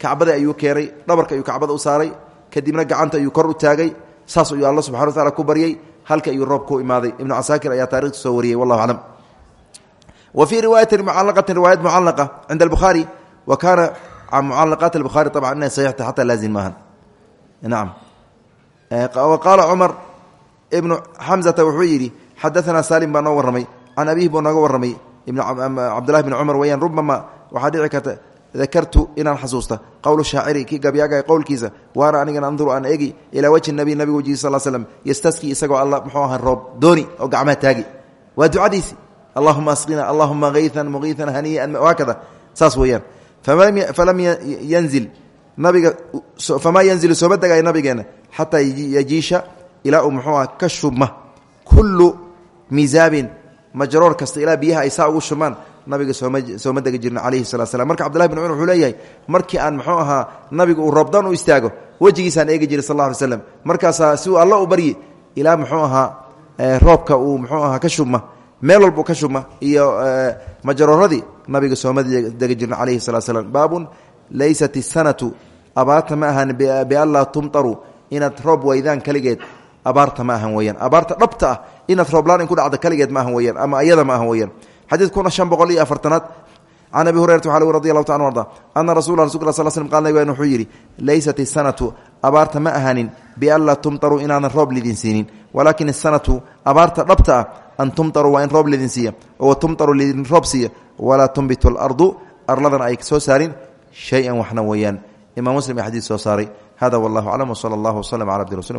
kacbada ayuu keenay dhabarka ayuu kacbada u saaray. Kadibna gacanta ayuu kor u taagay saas ayuu alla subxana wa tacala ku baryey halka ayuu roob imaaday. Ibnu casaakir ayaa taarikhta soo wariyey wallahu aclam. Wa fii riwaayatin mucalaqatin riwaayat mucalaqa cinda albukhaari wa kaana mucalaqaat albukhaari طabcan inay saxiixta xataa laazim maahan. Nacam wa qaala cumar ibnu xamzata wuxuu yidhi salim baa noo warramay can abihi buu nooga warramay. Cabdullahi bn cumar weyaan rubama waxaa dhici karta dakartu inaan xasuusta. Qowlu shaaciri kii gabyaaga qowlkiisa waana anigana anduru aan egi ilaa wajhi nabi nabiga wejhiisa sal slm yastaski isagoo alla muxuu aha roob dooni oo gacmaha taagi. Waa ducadiisi. Allahuma asqina allahuma kaytan muqiitan haniyan haakada saas weeyaan. Falam yanzil nabiga famaa yanzilu sooma degaayo nabigeena xataa yajiisha ilaa uu muxuu aha ka shubma. Kullu miisaabin majroor kasta ilaa biyaha ay saa ugu shumaan nabiga sooma degi jirna calayhi salaa slam marka cbdullahi bin cumar wuxuu leeyahay markii aan muxuu ahaa nabigu uu roobdoon u istaago wejigiisaan eegi jiray sal lla alay slam markaasaa si uu alla u baryi ilaa muxuu ahaa roobka uu muxuu ahaa ka shubma meel walbuu ka shubma iyo majrooradii nabiga sooma degi jirna calayhi salaa slam baabun laysat isanatu abaarta ma ahan bianlaa tumtaru inaad roob waydaan keligeed abaarta ma ahan weyaan abaarta dhabta ah inaad rooblaan ku dhacda kaligeed ma ahan weyaan ama ayada ma ahan weyaan xadiid kuna shan boqol iyo afartanaad can abi hurayrata waxa lg radi allahu ta arda ana rasula rasulka sal slm qal nabig wuxuu yidhi laysat isanatu abaarta ma ahanin bianlaa tumtaru inaadan roob lidin siinin walaakin isanatu abaarta dhabta ah an tumtaru waa in roob lidin siiya oo tumtaru lidin roob siiya walaa tumbitu alardu arladan ay soo saarin shay-an waxna weeyaan imam muslim ee xadiid soo saaray hada wallahu aclam wsala allahu wslm cala abdi rasuli